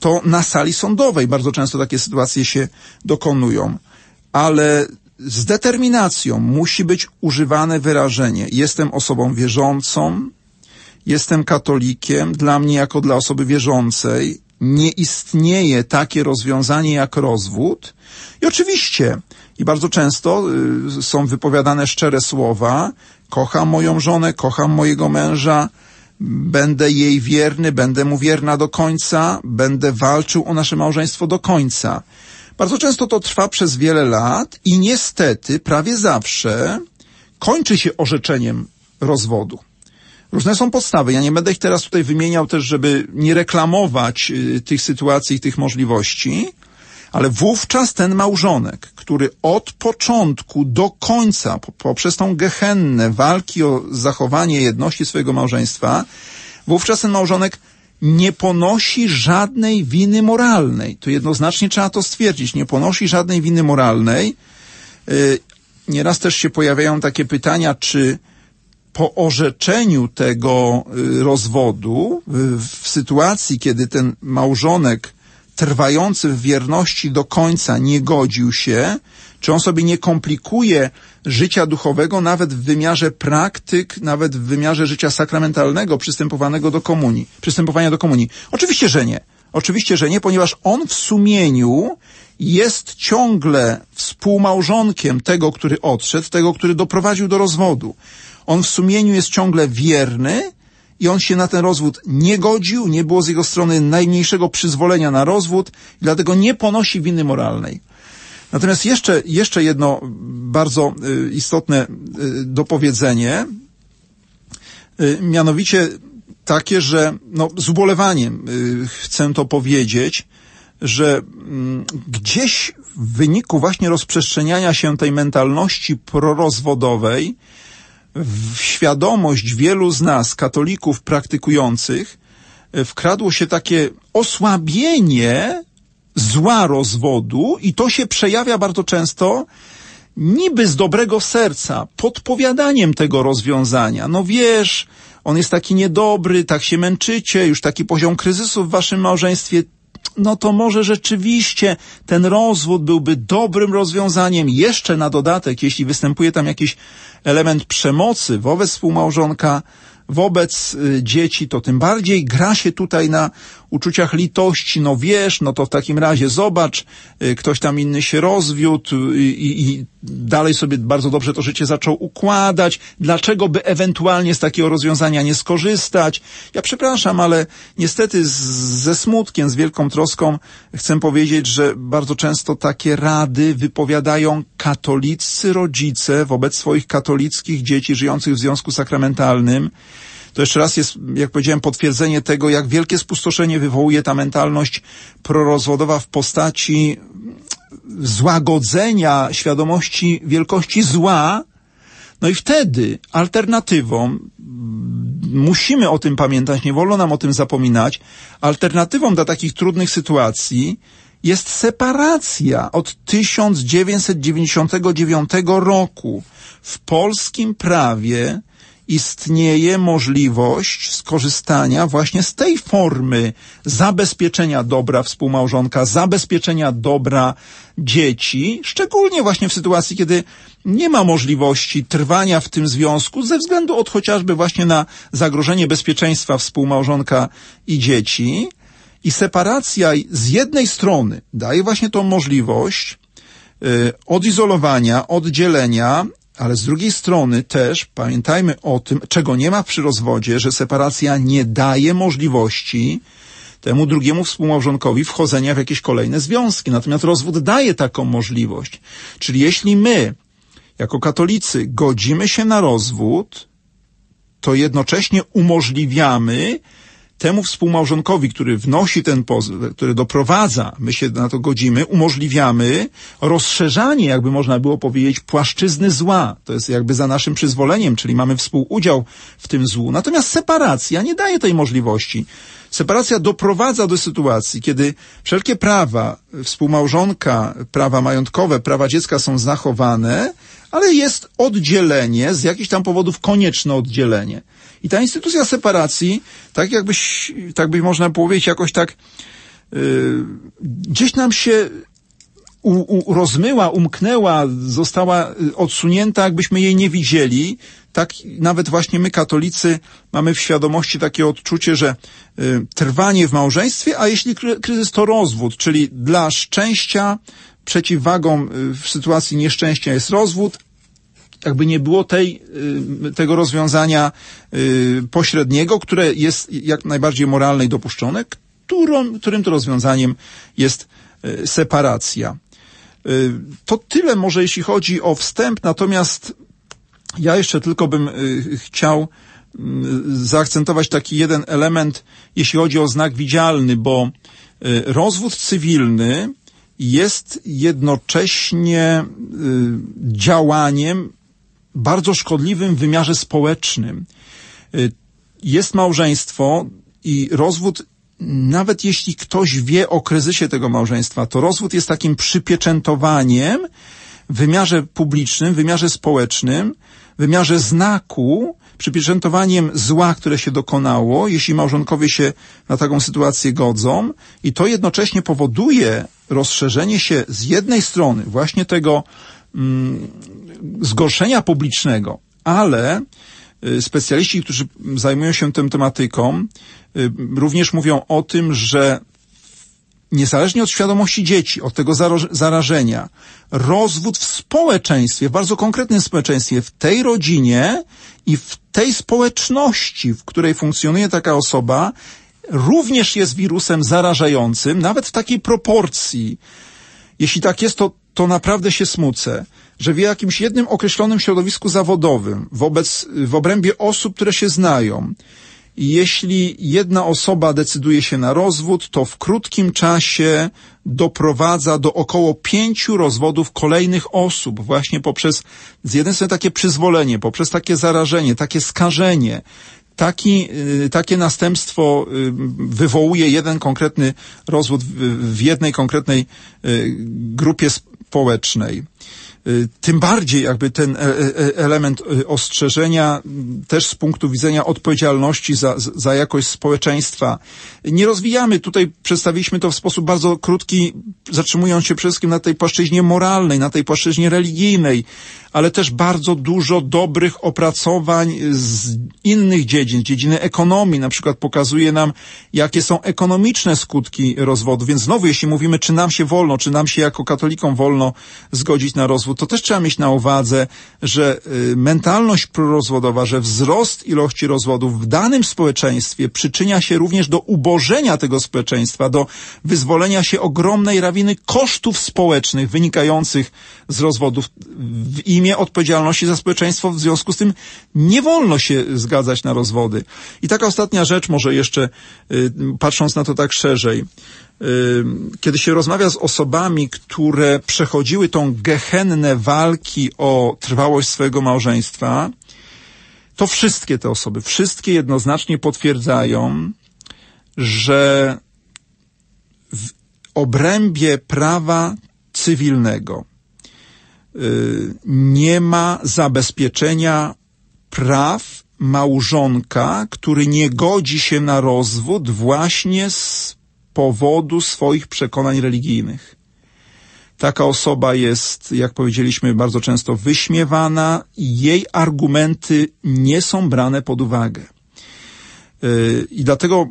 to na sali sądowej bardzo często takie sytuacje się dokonują. Ale z determinacją musi być używane wyrażenie jestem osobą wierzącą, jestem katolikiem, dla mnie jako dla osoby wierzącej nie istnieje takie rozwiązanie jak rozwód. I oczywiście, i bardzo często y, są wypowiadane szczere słowa, kocham moją żonę, kocham mojego męża, będę jej wierny, będę mu wierna do końca, będę walczył o nasze małżeństwo do końca. Bardzo często to trwa przez wiele lat i niestety prawie zawsze kończy się orzeczeniem rozwodu. Różne są podstawy. Ja nie będę ich teraz tutaj wymieniał też, żeby nie reklamować y, tych sytuacji tych możliwości, ale wówczas ten małżonek, który od początku do końca, poprzez tą gehennę walki o zachowanie jedności swojego małżeństwa, wówczas ten małżonek nie ponosi żadnej winy moralnej. To jednoznacznie trzeba to stwierdzić. Nie ponosi żadnej winy moralnej. Y, nieraz też się pojawiają takie pytania, czy po orzeczeniu tego y, rozwodu, w sytuacji, kiedy ten małżonek trwający w wierności do końca nie godził się, czy on sobie nie komplikuje życia duchowego nawet w wymiarze praktyk, nawet w wymiarze życia sakramentalnego przystępowanego do komunii, przystępowania do komunii? Oczywiście, że nie. Oczywiście, że nie, ponieważ on w sumieniu jest ciągle współmałżonkiem tego, który odszedł, tego, który doprowadził do rozwodu. On w sumieniu jest ciągle wierny i on się na ten rozwód nie godził, nie było z jego strony najmniejszego przyzwolenia na rozwód, dlatego nie ponosi winy moralnej. Natomiast jeszcze, jeszcze jedno bardzo y, istotne y, dopowiedzenie, y, mianowicie takie, że no, z ubolewaniem chcę to powiedzieć, że mm, gdzieś w wyniku właśnie rozprzestrzeniania się tej mentalności prorozwodowej, w świadomość wielu z nas, katolików praktykujących, e, wkradło się takie osłabienie zła rozwodu i to się przejawia bardzo często niby z dobrego serca, podpowiadaniem tego rozwiązania. No wiesz, on jest taki niedobry, tak się męczycie, już taki poziom kryzysu w waszym małżeństwie, no to może rzeczywiście ten rozwód byłby dobrym rozwiązaniem. Jeszcze na dodatek, jeśli występuje tam jakiś element przemocy wobec współmałżonka, wobec y, dzieci, to tym bardziej gra się tutaj na uczuciach litości, no wiesz, no to w takim razie zobacz, y, ktoś tam inny się rozwiódł i, i, dalej sobie bardzo dobrze to życie zaczął układać. Dlaczego by ewentualnie z takiego rozwiązania nie skorzystać? Ja przepraszam, ale niestety z, ze smutkiem, z wielką troską chcę powiedzieć, że bardzo często takie rady wypowiadają katolicy rodzice wobec swoich katolickich dzieci żyjących w związku sakramentalnym, to jeszcze raz jest, jak powiedziałem, potwierdzenie tego, jak wielkie spustoszenie wywołuje ta mentalność prorozwodowa w postaci złagodzenia świadomości wielkości zła. No i wtedy alternatywą, musimy o tym pamiętać, nie wolno nam o tym zapominać, alternatywą dla takich trudnych sytuacji jest separacja od 1999 roku. W polskim prawie istnieje możliwość skorzystania właśnie z tej formy zabezpieczenia dobra współmałżonka, zabezpieczenia dobra dzieci, szczególnie właśnie w sytuacji, kiedy nie ma możliwości trwania w tym związku ze względu od chociażby właśnie na zagrożenie bezpieczeństwa współmałżonka i dzieci. I separacja z jednej strony daje właśnie tą możliwość y, odizolowania, oddzielenia ale z drugiej strony też pamiętajmy o tym, czego nie ma przy rozwodzie, że separacja nie daje możliwości temu drugiemu współmałżonkowi wchodzenia w jakieś kolejne związki. Natomiast rozwód daje taką możliwość. Czyli jeśli my, jako katolicy, godzimy się na rozwód, to jednocześnie umożliwiamy temu współmałżonkowi, który wnosi ten pozew, który doprowadza, my się na to godzimy, umożliwiamy rozszerzanie, jakby można było powiedzieć, płaszczyzny zła. To jest jakby za naszym przyzwoleniem, czyli mamy współudział w tym złu. Natomiast separacja nie daje tej możliwości. Separacja doprowadza do sytuacji, kiedy wszelkie prawa współmałżonka, prawa majątkowe, prawa dziecka są zachowane, ale jest oddzielenie, z jakichś tam powodów konieczne oddzielenie. I ta instytucja separacji, tak jakbyś, tak by można powiedzieć, jakoś tak yy, gdzieś nam się u, u, rozmyła, umknęła, została odsunięta, jakbyśmy jej nie widzieli. Tak nawet właśnie my, katolicy, mamy w świadomości takie odczucie, że y, trwanie w małżeństwie, a jeśli kryzys to rozwód, czyli dla szczęścia przeciwwagą w sytuacji nieszczęścia jest rozwód, jakby nie było tej, tego rozwiązania pośredniego, które jest jak najbardziej moralne i dopuszczone, którą, którym to rozwiązaniem jest separacja. To tyle może jeśli chodzi o wstęp, natomiast ja jeszcze tylko bym chciał zaakcentować taki jeden element, jeśli chodzi o znak widzialny, bo rozwód cywilny jest jednocześnie działaniem bardzo szkodliwym wymiarze społecznym. Jest małżeństwo i rozwód, nawet jeśli ktoś wie o kryzysie tego małżeństwa, to rozwód jest takim przypieczętowaniem w wymiarze publicznym, w wymiarze społecznym, w wymiarze znaku, przypieczętowaniem zła, które się dokonało, jeśli małżonkowie się na taką sytuację godzą i to jednocześnie powoduje rozszerzenie się z jednej strony właśnie tego zgorszenia publicznego, ale specjaliści, którzy zajmują się tą tematyką, również mówią o tym, że niezależnie od świadomości dzieci, od tego zarażenia, rozwód w społeczeństwie, w bardzo konkretnym społeczeństwie, w tej rodzinie i w tej społeczności, w której funkcjonuje taka osoba, również jest wirusem zarażającym, nawet w takiej proporcji. Jeśli tak jest, to, to naprawdę się smucę, że w jakimś jednym określonym środowisku zawodowym, wobec, w obrębie osób, które się znają, jeśli jedna osoba decyduje się na rozwód, to w krótkim czasie doprowadza do około pięciu rozwodów kolejnych osób, właśnie poprzez z jednej strony takie przyzwolenie, poprzez takie zarażenie, takie skażenie, taki, takie następstwo wywołuje jeden konkretny rozwód w jednej konkretnej grupie społecznej. Tym bardziej jakby ten element ostrzeżenia też z punktu widzenia odpowiedzialności za, za jakość społeczeństwa. Nie rozwijamy, tutaj przedstawiliśmy to w sposób bardzo krótki, zatrzymując się przede wszystkim na tej płaszczyźnie moralnej, na tej płaszczyźnie religijnej, ale też bardzo dużo dobrych opracowań z innych dziedzin, z dziedziny ekonomii, na przykład pokazuje nam, jakie są ekonomiczne skutki rozwodu. Więc znowu, jeśli mówimy, czy nam się wolno, czy nam się jako katolikom wolno zgodzić na rozwód, to też trzeba mieć na uwadze, że y, mentalność prorozwodowa, że wzrost ilości rozwodów w danym społeczeństwie przyczynia się również do ubożenia tego społeczeństwa, do wyzwolenia się ogromnej rawiny kosztów społecznych wynikających z rozwodów w imię odpowiedzialności za społeczeństwo. W związku z tym nie wolno się zgadzać na rozwody. I taka ostatnia rzecz, może jeszcze y, patrząc na to tak szerzej kiedy się rozmawia z osobami, które przechodziły tą gehennę walki o trwałość swojego małżeństwa, to wszystkie te osoby, wszystkie jednoznacznie potwierdzają, że w obrębie prawa cywilnego nie ma zabezpieczenia praw małżonka, który nie godzi się na rozwód właśnie z powodu swoich przekonań religijnych. Taka osoba jest, jak powiedzieliśmy, bardzo często wyśmiewana i jej argumenty nie są brane pod uwagę. I dlatego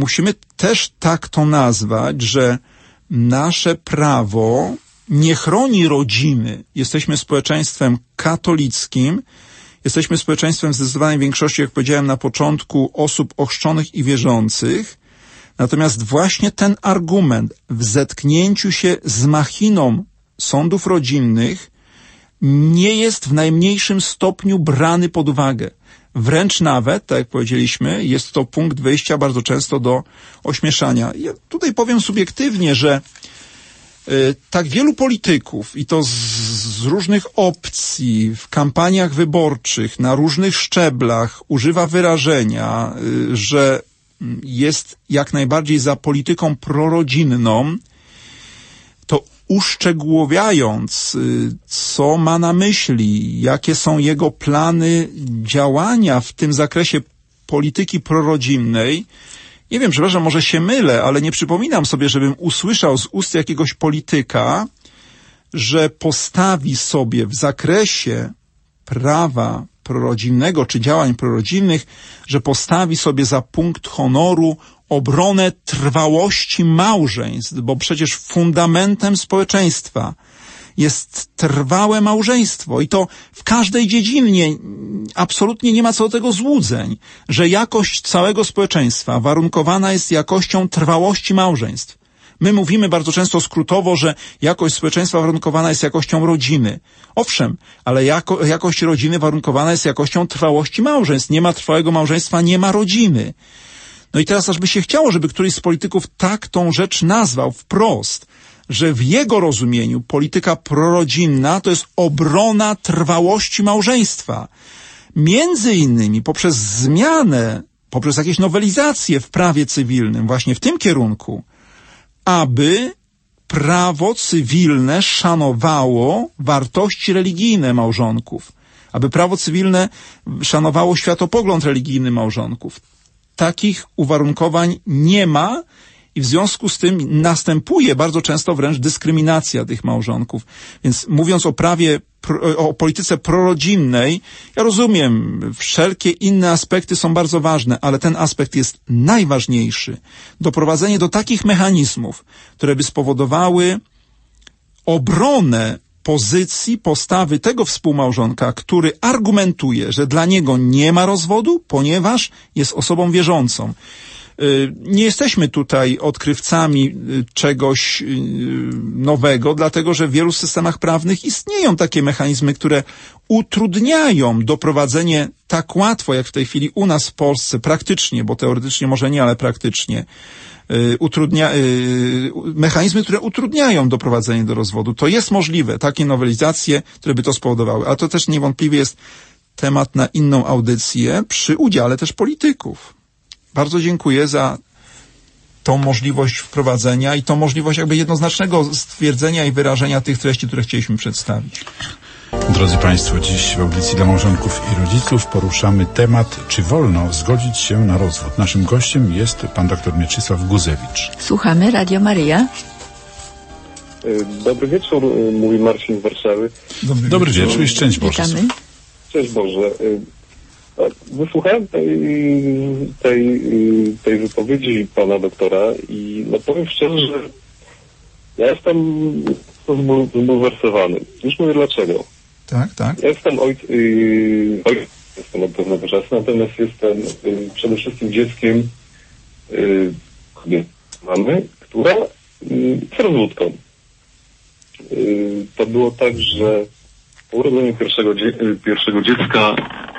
musimy też tak to nazwać, że nasze prawo nie chroni rodziny. Jesteśmy społeczeństwem katolickim, jesteśmy społeczeństwem zdecydowanej większości, jak powiedziałem na początku, osób ochrzczonych i wierzących, Natomiast właśnie ten argument w zetknięciu się z machiną sądów rodzinnych nie jest w najmniejszym stopniu brany pod uwagę. Wręcz nawet, tak jak powiedzieliśmy, jest to punkt wyjścia bardzo często do ośmieszania. Ja tutaj powiem subiektywnie, że tak wielu polityków i to z, z, różnych opcji w kampaniach wyborczych na różnych szczeblach używa wyrażenia, y, że jest jak najbardziej za polityką prorodzinną, to uszczegółowiając, y, co ma na myśli, jakie są jego plany działania w tym zakresie polityki prorodzinnej, nie wiem, przepraszam, może się mylę, ale nie przypominam sobie, żebym usłyszał z ust jakiegoś polityka, że postawi sobie w zakresie prawa prorodzinnego czy działań prorodzinnych, że postawi sobie za punkt honoru obronę trwałości małżeństw, bo przecież fundamentem społeczeństwa jest trwałe małżeństwo i to w każdej dziedzinie absolutnie nie ma co do tego złudzeń, że jakość całego społeczeństwa warunkowana jest jakością trwałości małżeństw. My mówimy bardzo często skrótowo, że jakość społeczeństwa warunkowana jest jakością rodziny. Owszem, ale jako, jakość rodziny warunkowana jest jakością trwałości małżeństw. Nie ma trwałego małżeństwa, nie ma rodziny. No i teraz aż by się chciało, żeby któryś z polityków tak tą rzecz nazwał wprost, że w jego rozumieniu polityka prorodzinna to jest obrona trwałości małżeństwa. Między innymi poprzez zmianę, poprzez jakieś nowelizacje w prawie cywilnym, właśnie w tym kierunku, aby prawo cywilne szanowało wartości religijne małżonków, aby prawo cywilne szanowało światopogląd religijny małżonków. Takich uwarunkowań nie ma i w związku z tym następuje bardzo często wręcz dyskryminacja tych małżonków. Więc mówiąc o prawie, o polityce prorodzinnej, ja rozumiem, wszelkie inne aspekty są bardzo ważne, ale ten aspekt jest najważniejszy. Doprowadzenie do takich mechanizmów, które by spowodowały obronę pozycji, postawy tego współmałżonka, który argumentuje, że dla niego nie ma rozwodu, ponieważ jest osobą wierzącą. Y, nie jesteśmy tutaj odkrywcami y, czegoś y, nowego, dlatego że w wielu systemach prawnych istnieją takie mechanizmy, które utrudniają doprowadzenie tak łatwo, jak w tej chwili u nas w Polsce, praktycznie, bo teoretycznie może nie, ale praktycznie, utrudnia, mechanizmy, które utrudniają doprowadzenie do rozwodu. To jest możliwe, takie nowelizacje, które by to spowodowały. A to też niewątpliwie jest temat na inną audycję przy udziale też polityków. Bardzo dziękuję za tą możliwość wprowadzenia i tą możliwość jakby jednoznacznego stwierdzenia i wyrażenia tych treści, które chcieliśmy przedstawić. Drodzy Państwo, dziś w audycji dla małżonków i rodziców poruszamy temat, czy wolno zgodzić się na rozwód. Naszym gościem jest pan dr Mieczysław Guzewicz. Słuchamy Radio Maryja. E, dobry wieczór, e, mówi Marcin z Warszawy. Dobry, Dobry wieczór. wieczór i szczęść Boże. Witamy. Cześć Boże. Wysłuchałem tej, tej, tej wypowiedzi pana doktora i no powiem szczerze, że ja jestem zbulwersowany. Już mówię dlaczego. Tak, tak. Ja jestem ojcem, yy, jestem od pewnego czasu, natomiast jestem yy, przede wszystkim dzieckiem yy, kobiety, mamy, która yy, jest rozwódką. Yy, to było tak, że po urodzeniu pierwszego, dzie pierwszego dziecka Y,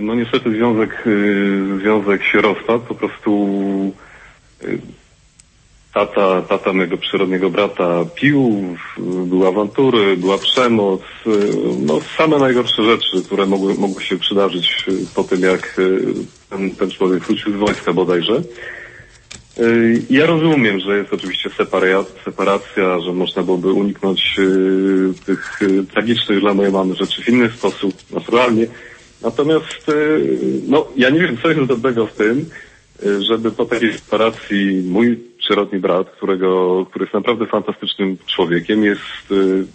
no niestety związek, y, związek się rozpadł. Po prostu y, tata, tata mego przyrodniego brata pił, były awantury, była przemoc, no same najgorsze rzeczy, które mogły, mogły się przydarzyć po tym, jak ten, ten człowiek wrócił z wojska bodajże. Ja rozumiem, że jest oczywiście separacja, że można byłoby uniknąć tych tragicznych dla mojej mamy rzeczy w inny sposób, naturalnie. Natomiast y, no, ja nie wiem, co jest dobrego w tym, y, żeby po takiej separacji mój przyrodni brat, którego, który jest naprawdę fantastycznym człowiekiem, jest y,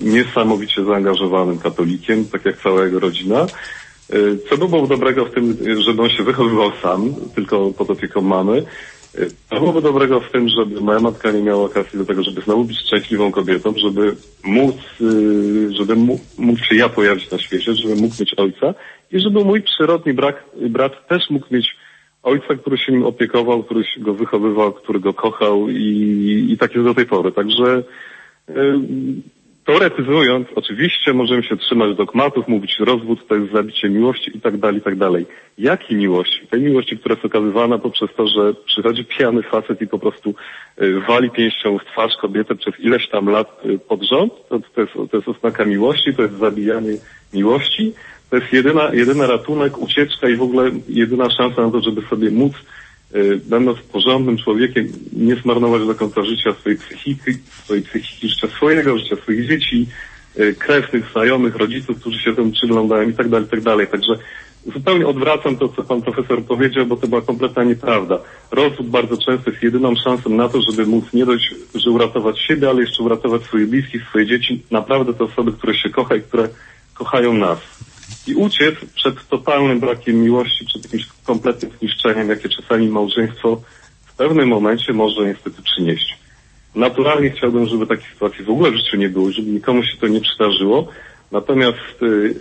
niesamowicie zaangażowanym katolikiem, tak jak cała jego rodzina. Co by było dobrego w tym, żeby on się wychowywał sam, tylko pod opieką mamy. Co byłoby dobrego w tym, żeby moja matka nie miała okazji do tego, żeby znowu być szczęśliwą kobietą, żeby móc, żeby mógł się ja pojawić na świecie, żeby mógł mieć ojca i żeby mój przyrodni brak, brat też mógł mieć ojca, który się nim opiekował, który go wychowywał, który go kochał i, i tak jest do tej pory. Także y, teoretyzując, oczywiście możemy się trzymać dogmatów, mówić rozwód to jest zabicie miłości i tak dalej, i tak dalej. Jakiej miłości? Tej miłości, która jest okazywana poprzez to, że przychodzi pijany facet i po prostu y, wali pięścią w twarz kobietę przez ileś tam lat y, pod rząd, to, to, jest, to jest oznaka miłości, to jest zabijanie miłości, to jest jedyna, jedyna ratunek, ucieczka i w ogóle jedyna szansa na to, żeby sobie móc będąc porządnym człowiekiem, nie zmarnować do końca życia swojej psychiki, swojej psychiki, życia swojego, życia swoich dzieci, y, krewnych, znajomych, rodziców, którzy się temu przyglądają i tak dalej, i tak dalej. Także zupełnie odwracam to, co pan profesor powiedział, bo to była kompletna nieprawda. Rozwód bardzo często jest jedyną szansą na to, żeby móc nie dość, że uratować siebie, ale jeszcze uratować swoich bliskich, swoje dzieci. Naprawdę to osoby, które się kocha i które kochają nas i uciec przed totalnym brakiem miłości, przed jakimś kompletnym zniszczeniem, jakie czasami małżeństwo w pewnym momencie może niestety przynieść. Naturalnie chciałbym, żeby takiej sytuacji w ogóle w życiu nie było, żeby nikomu się to nie przydarzyło. Natomiast y,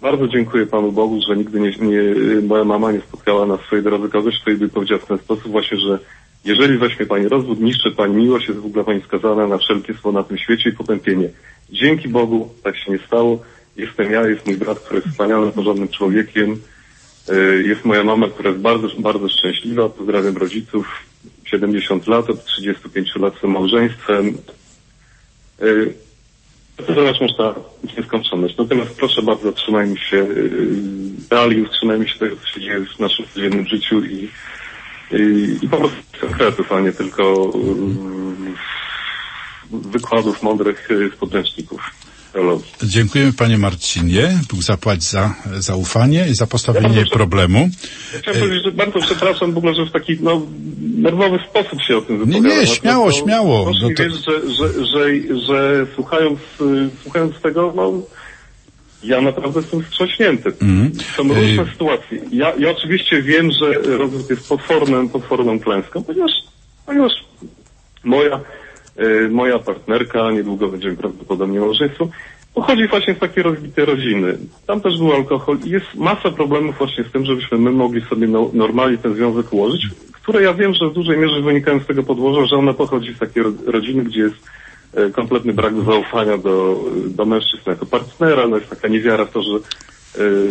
bardzo dziękuję Panu Bogu, że nigdy nie, nie, moja mama nie spotkała na swojej drodze kogoś, kto jej by powiedział w ten sposób właśnie, że jeżeli weźmie Pani rozwód, niszczy Pani miłość, jest w ogóle Pani skazana na wszelkie zło na tym świecie i potępienie. Dzięki Bogu tak się nie stało. Jestem ja, jest mój brat, który jest wspaniałym, porządnym człowiekiem. Y, Jest moja mama, która jest bardzo, bardzo szczęśliwa. Pozdrawiam rodziców. 70 lat, od 35 lat są małżeństwem. To zobacz, można nieskończoność. Natomiast proszę bardzo, trzymajmy się realiów, trzymajmy się tego, co się dzieje w naszym codziennym życiu i, i, i po prostu konkretów, a nie tylko wykładów mądrych z podręczników teologii. Dziękujemy panie Marcinie. Bóg zapłać za zaufanie i za postawienie Ja problemu. Ja Chciałem powiedzieć, że bardzo przepraszam w ogóle, że w taki no, nerwowy sposób się o tym Nie, wypowiadam. nie, Natomiast, śmiało, śmiało. No to- wierzyć, że, że, że, że słuchając, słuchając tego, no ja naprawdę jestem wstrząśnięty. Mhm. Są różne Y- sytuacje. Ja, ja oczywiście wiem, że rozwód jest potwornym, potworną klęską, ponieważ, ponieważ moja, moja partnerka, niedługo będziemy prawdopodobnie małżeństwo, pochodzi właśnie z takiej rozbitej rodziny. Tam też był alkohol i jest masa problemów właśnie z tym, żebyśmy my mogli sobie no, normalnie ten związek ułożyć, które ja wiem, że w dużej mierze wynikają z tego podłoża, że ona pochodzi z takiej ro- rodziny, gdzie jest e, kompletny brak zaufania do, do mężczyzn jako partnera, no jest taka niewiara w to, że,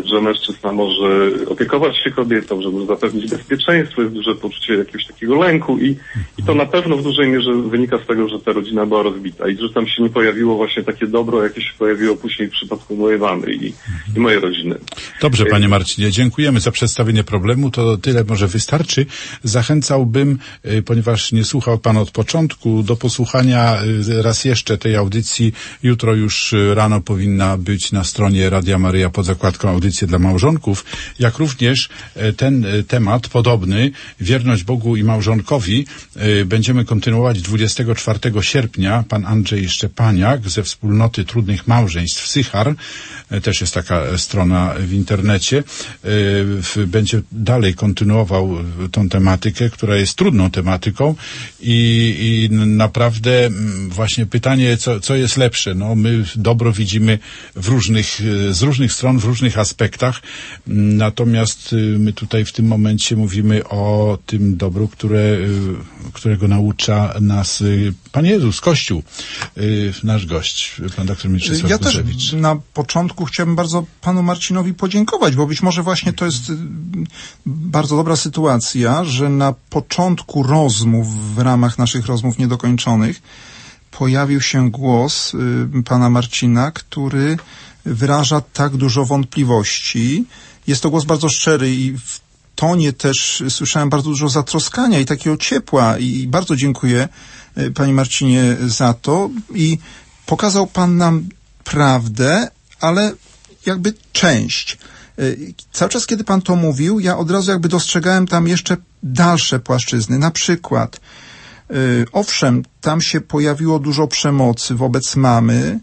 że mężczyzna może opiekować się kobietą, że może zapewnić bezpieczeństwo, jest duże poczucie jakiegoś takiego lęku i, i to na pewno w dużej mierze wynika z tego, że ta rodzina była rozbita i że tam się nie pojawiło właśnie takie dobro, jakie się pojawiło później w przypadku mojej mamy i, i mojej rodziny. Dobrze, panie Marcinie, dziękujemy za przedstawienie problemu. To tyle może wystarczy. Zachęcałbym, y, ponieważ nie słuchał pan od początku, do posłuchania y, raz jeszcze tej audycji. Jutro już y, rano powinna być na stronie Radia Maryja pod zakładką audycje dla małżonków, jak również y, ten y, temat podobny, wierność Bogu i małżonkowi, y, będziemy kontynuować 24 sierpnia. Pan Andrzej Szczepaniak ze wspólnoty trudnych małżeństw Sychar, też jest taka e, strona w internecie, będzie dalej kontynuował tą tematykę, która jest trudną tematyką i, i naprawdę właśnie pytanie, co, co jest lepsze. No, my dobro widzimy w różnych, z różnych stron, w różnych aspektach, Mm, natomiast y, my tutaj w tym momencie mówimy o tym dobru, które, y, którego naucza nas y, Pan Jezus, Kościół, nasz gość, pan doktor Mieczysław Ja też na początku chciałbym bardzo panu Marcinowi podziękować, bo być może właśnie to jest bardzo dobra sytuacja, że na początku rozmów, w ramach naszych rozmów niedokończonych, pojawił się głos y, pana Marcina, który wyraża tak dużo wątpliwości. Jest to głos bardzo szczery i w tonie też słyszałem bardzo dużo zatroskania i takiego ciepła i bardzo dziękuję y, panie Marcinie za to i pokazał pan nam prawdę, ale jakby część. Y, Cały czas, kiedy pan to mówił, ja od razu jakby dostrzegałem tam jeszcze dalsze płaszczyzny. Na przykład, owszem, tam się pojawiło dużo przemocy wobec mamy,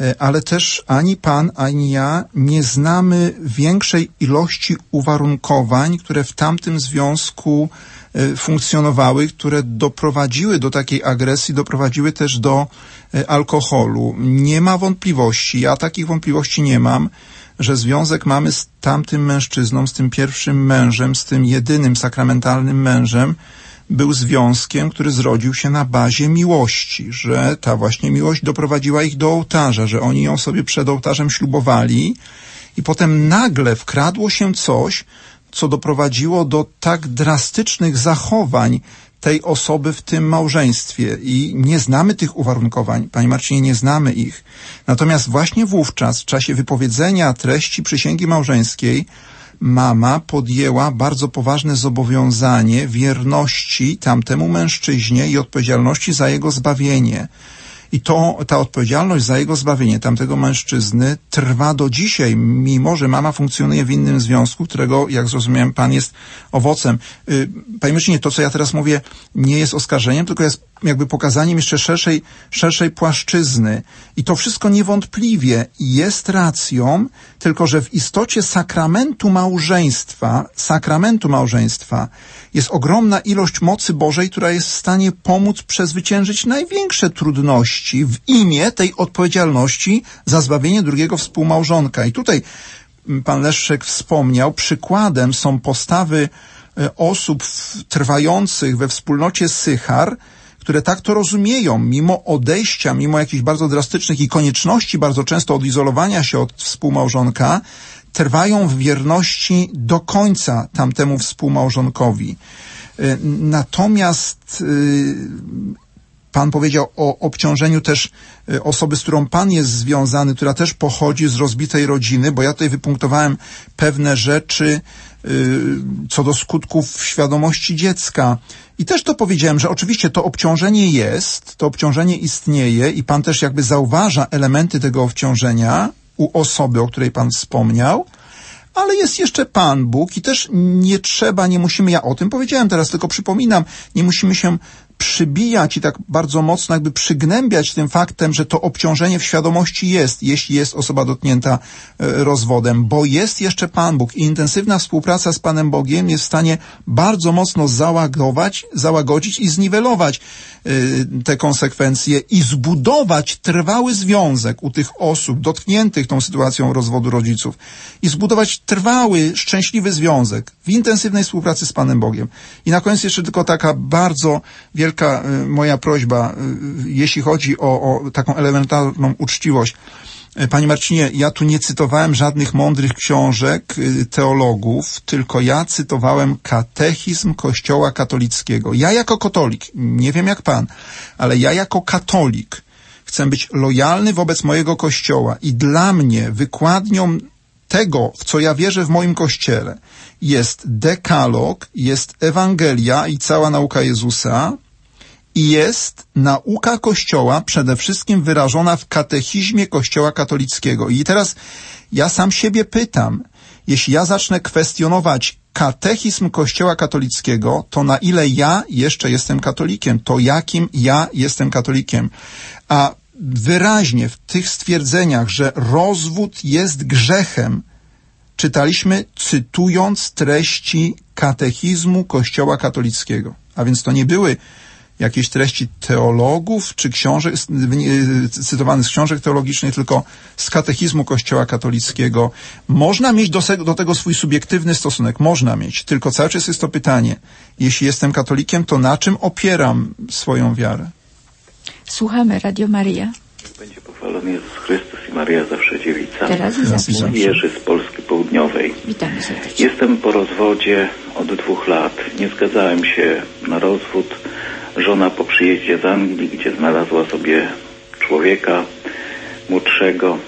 y, ale też ani pan, ani ja nie znamy większej ilości uwarunkowań, które w tamtym związku y, funkcjonowały, które doprowadziły do takiej agresji, doprowadziły też do y, alkoholu. Nie ma wątpliwości, ja takich wątpliwości nie mam, że związek mamy z tamtym mężczyzną, z tym pierwszym mężem, z tym jedynym sakramentalnym mężem, był związkiem, który zrodził się na bazie miłości, że ta właśnie miłość doprowadziła ich do ołtarza, że oni ją sobie przed ołtarzem ślubowali i potem nagle wkradło się coś, co doprowadziło do tak drastycznych zachowań tej osoby w tym małżeństwie i nie znamy tych uwarunkowań. Panie Marcinie, nie znamy ich. Natomiast właśnie wówczas, w czasie wypowiedzenia treści przysięgi małżeńskiej, mama podjęła bardzo poważne zobowiązanie wierności tamtemu mężczyźnie i odpowiedzialności za jego zbawienie. I to, ta odpowiedzialność za jego zbawienie tamtego mężczyzny trwa do dzisiaj, mimo że mama funkcjonuje w innym związku, którego, jak zrozumiałem, pan jest owocem. Yy, panie Marcinie, to co ja teraz mówię nie jest oskarżeniem, tylko jest jakby pokazaniem jeszcze szerszej, szerszej płaszczyzny. I to wszystko niewątpliwie jest racją, tylko że w istocie sakramentu małżeństwa, sakramentu małżeństwa jest ogromna ilość mocy Bożej, która jest w stanie pomóc przezwyciężyć największe trudności w imię tej odpowiedzialności za zbawienie drugiego współmałżonka. I tutaj pan Leszczek wspomniał, przykładem są postawy e, osób trwających we wspólnocie Sychar, które tak to rozumieją, mimo odejścia, mimo jakichś bardzo drastycznych i konieczności bardzo często odizolowania się od współmałżonka, trwają w wierności do końca tamtemu współmałżonkowi. Y, natomiast y, Pan powiedział o obciążeniu też y, osoby, z którą Pan jest związany, która też pochodzi z rozbitej rodziny, bo ja tutaj wypunktowałem pewne rzeczy co do skutków świadomości dziecka. I też to powiedziałem, że oczywiście to obciążenie jest, to obciążenie istnieje i Pan też jakby zauważa elementy tego obciążenia, u osoby, o której Pan wspomniał, ale jest jeszcze Pan Bóg i też nie trzeba, nie musimy, ja o tym powiedziałem teraz, tylko przypominam, nie musimy się przybijać i tak bardzo mocno jakby przygnębiać tym faktem, że to obciążenie w świadomości jest, jeśli jest osoba dotknięta e, rozwodem, bo jest jeszcze Pan Bóg i intensywna współpraca z Panem Bogiem jest w stanie bardzo mocno załagować, załagodzić i zniwelować y, te konsekwencje i zbudować trwały związek u tych osób dotkniętych tą sytuacją rozwodu rodziców i zbudować trwały, szczęśliwy związek w intensywnej współpracy z Panem Bogiem. I na koniec jeszcze tylko taka bardzo wielka wielka y, moja prośba, y, jeśli chodzi o, o taką elementarną uczciwość. Y, Panie Marcinie, ja tu nie cytowałem żadnych mądrych książek teologów, tylko ja cytowałem katechizm Kościoła katolickiego. Ja jako katolik, nie wiem jak pan, ale ja jako katolik chcę być lojalny wobec mojego Kościoła i dla mnie wykładnią tego, w co ja wierzę w moim Kościele, jest dekalog, jest Ewangelia i cała nauka Jezusa, jest nauka Kościoła przede wszystkim wyrażona w katechizmie Kościoła katolickiego. I teraz ja sam siebie pytam, jeśli ja zacznę kwestionować katechizm Kościoła katolickiego, to na ile ja jeszcze jestem katolikiem, to jakim ja jestem katolikiem. A wyraźnie w tych stwierdzeniach, że rozwód jest grzechem, czytaliśmy cytując treści katechizmu Kościoła katolickiego. A więc to nie były jakieś treści teologów czy książek, cytowanych z książek teologicznych, tylko z katechizmu Kościoła katolickiego. Można mieć do, do tego swój subiektywny stosunek, można mieć, tylko cały czas jest to pytanie, jeśli jestem katolikiem, to na czym opieram swoją wiarę? Słuchamy Radio Maria. Będzie pochwalony Jezus Chrystus i Maria zawsze dziewica. Teraz i zawsze. Jerzy z Polski Południowej. Witamy serdecznie. Jestem po rozwodzie od dwóch lat. Nie zgadzałem się na rozwód żona po przyjeździe z Anglii, gdzie znalazła sobie człowieka młodszego,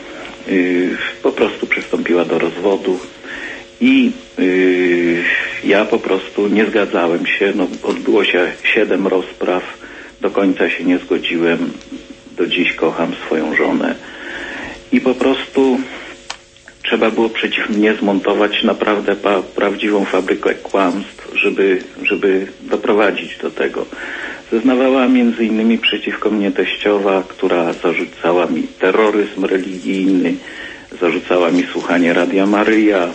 yy, po prostu przystąpiła do rozwodu i yy, ja po prostu nie zgadzałem się. No, odbyło się siedem rozpraw, do końca się nie zgodziłem. Do dziś kocham swoją żonę i po prostu trzeba było przeciw mnie zmontować naprawdę pa, prawdziwą fabrykę kłamstw, żeby, żeby doprowadzić do tego. Zeznawała między innymi przeciwko mnie teściowa, która zarzucała mi terroryzm religijny, zarzucała mi słuchanie Radia Maryja,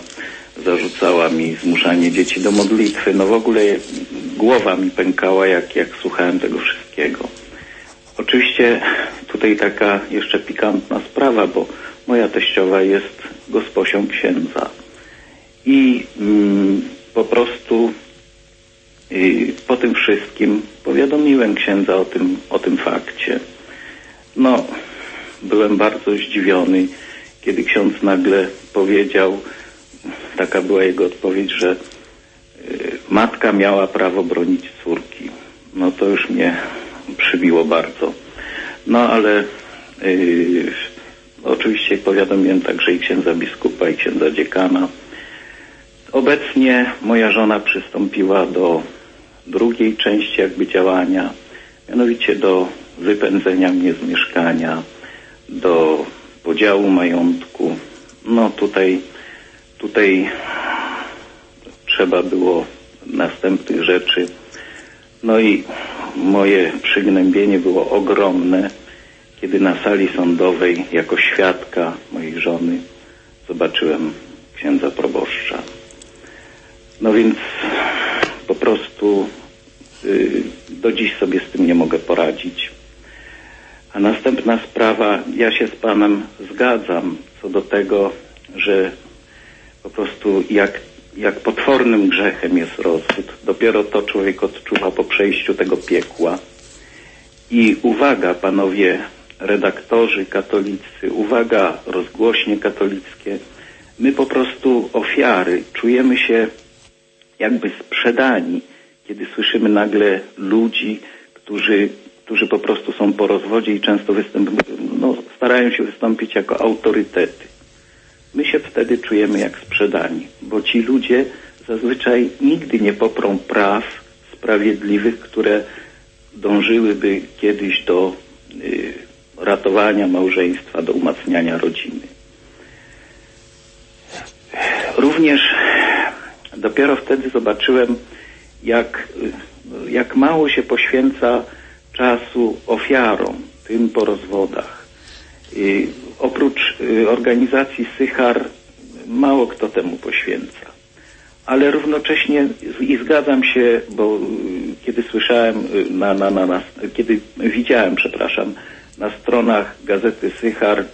zarzucała mi zmuszanie dzieci do modlitwy. No w ogóle głowa mi pękała, jak, jak słuchałem tego wszystkiego. Oczywiście tutaj taka jeszcze pikantna sprawa, bo moja teściowa jest gosposią księdza. I mm, po prostu y, po tym wszystkim wszystkim powiadomiłem księdza o tym, o tym fakcie. No, byłem bardzo zdziwiony, kiedy ksiądz nagle powiedział, taka była jego odpowiedź, że y, matka miała prawo bronić córki. No to już mnie przybiło bardzo. No ale y, oczywiście powiadomiłem także i księdza biskupa, i księdza dziekana. Obecnie moja żona przystąpiła do drugiej części jakby działania, mianowicie do wypędzenia mnie z mieszkania, do podziału majątku. No tutaj, tutaj trzeba było następnych rzeczy. No i moje przygnębienie było ogromne, kiedy na sali sądowej jako świadka mojej żony zobaczyłem księdza proboszcza. No więc po prostu y, do dziś sobie z tym nie mogę poradzić. A następna sprawa, ja się z Panem zgadzam co do tego, że po prostu jak, jak potwornym grzechem jest rozwód. Dopiero to człowiek odczuwa po przejściu tego piekła. I uwaga, panowie redaktorzy katolicy, uwaga, rozgłośnie katolickie, my po prostu ofiary czujemy się jakby sprzedani, kiedy słyszymy nagle ludzi, którzy, którzy po prostu są po rozwodzie i często no, starają się wystąpić jako autorytety. My się wtedy czujemy jak sprzedani, bo ci ludzie zazwyczaj nigdy nie poprą praw sprawiedliwych, które dążyłyby kiedyś do y, ratowania małżeństwa, do umacniania rodziny. Również dopiero wtedy zobaczyłem, jak, jak mało się poświęca czasu ofiarom, tym po rozwodach. I oprócz y, organizacji Sychar mało kto temu poświęca. Ale równocześnie i zgadzam się, bo y, kiedy słyszałem, y, na, na, na, na, kiedy widziałem, przepraszam, na stronach gazety Sychar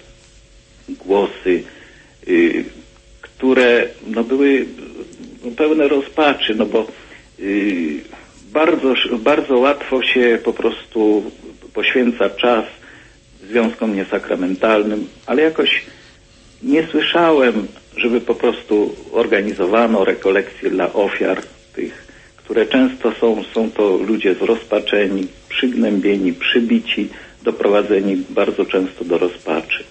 głosy, y, które no, były pełne rozpaczy, no bo y, bardzo, bardzo łatwo się po prostu poświęca czas związkom niesakramentalnym, ale jakoś nie słyszałem, żeby po prostu organizowano rekolekcje dla ofiar tych, które często są, są to ludzie zrozpaczeni, przygnębieni, przybici, doprowadzeni bardzo często do rozpaczy.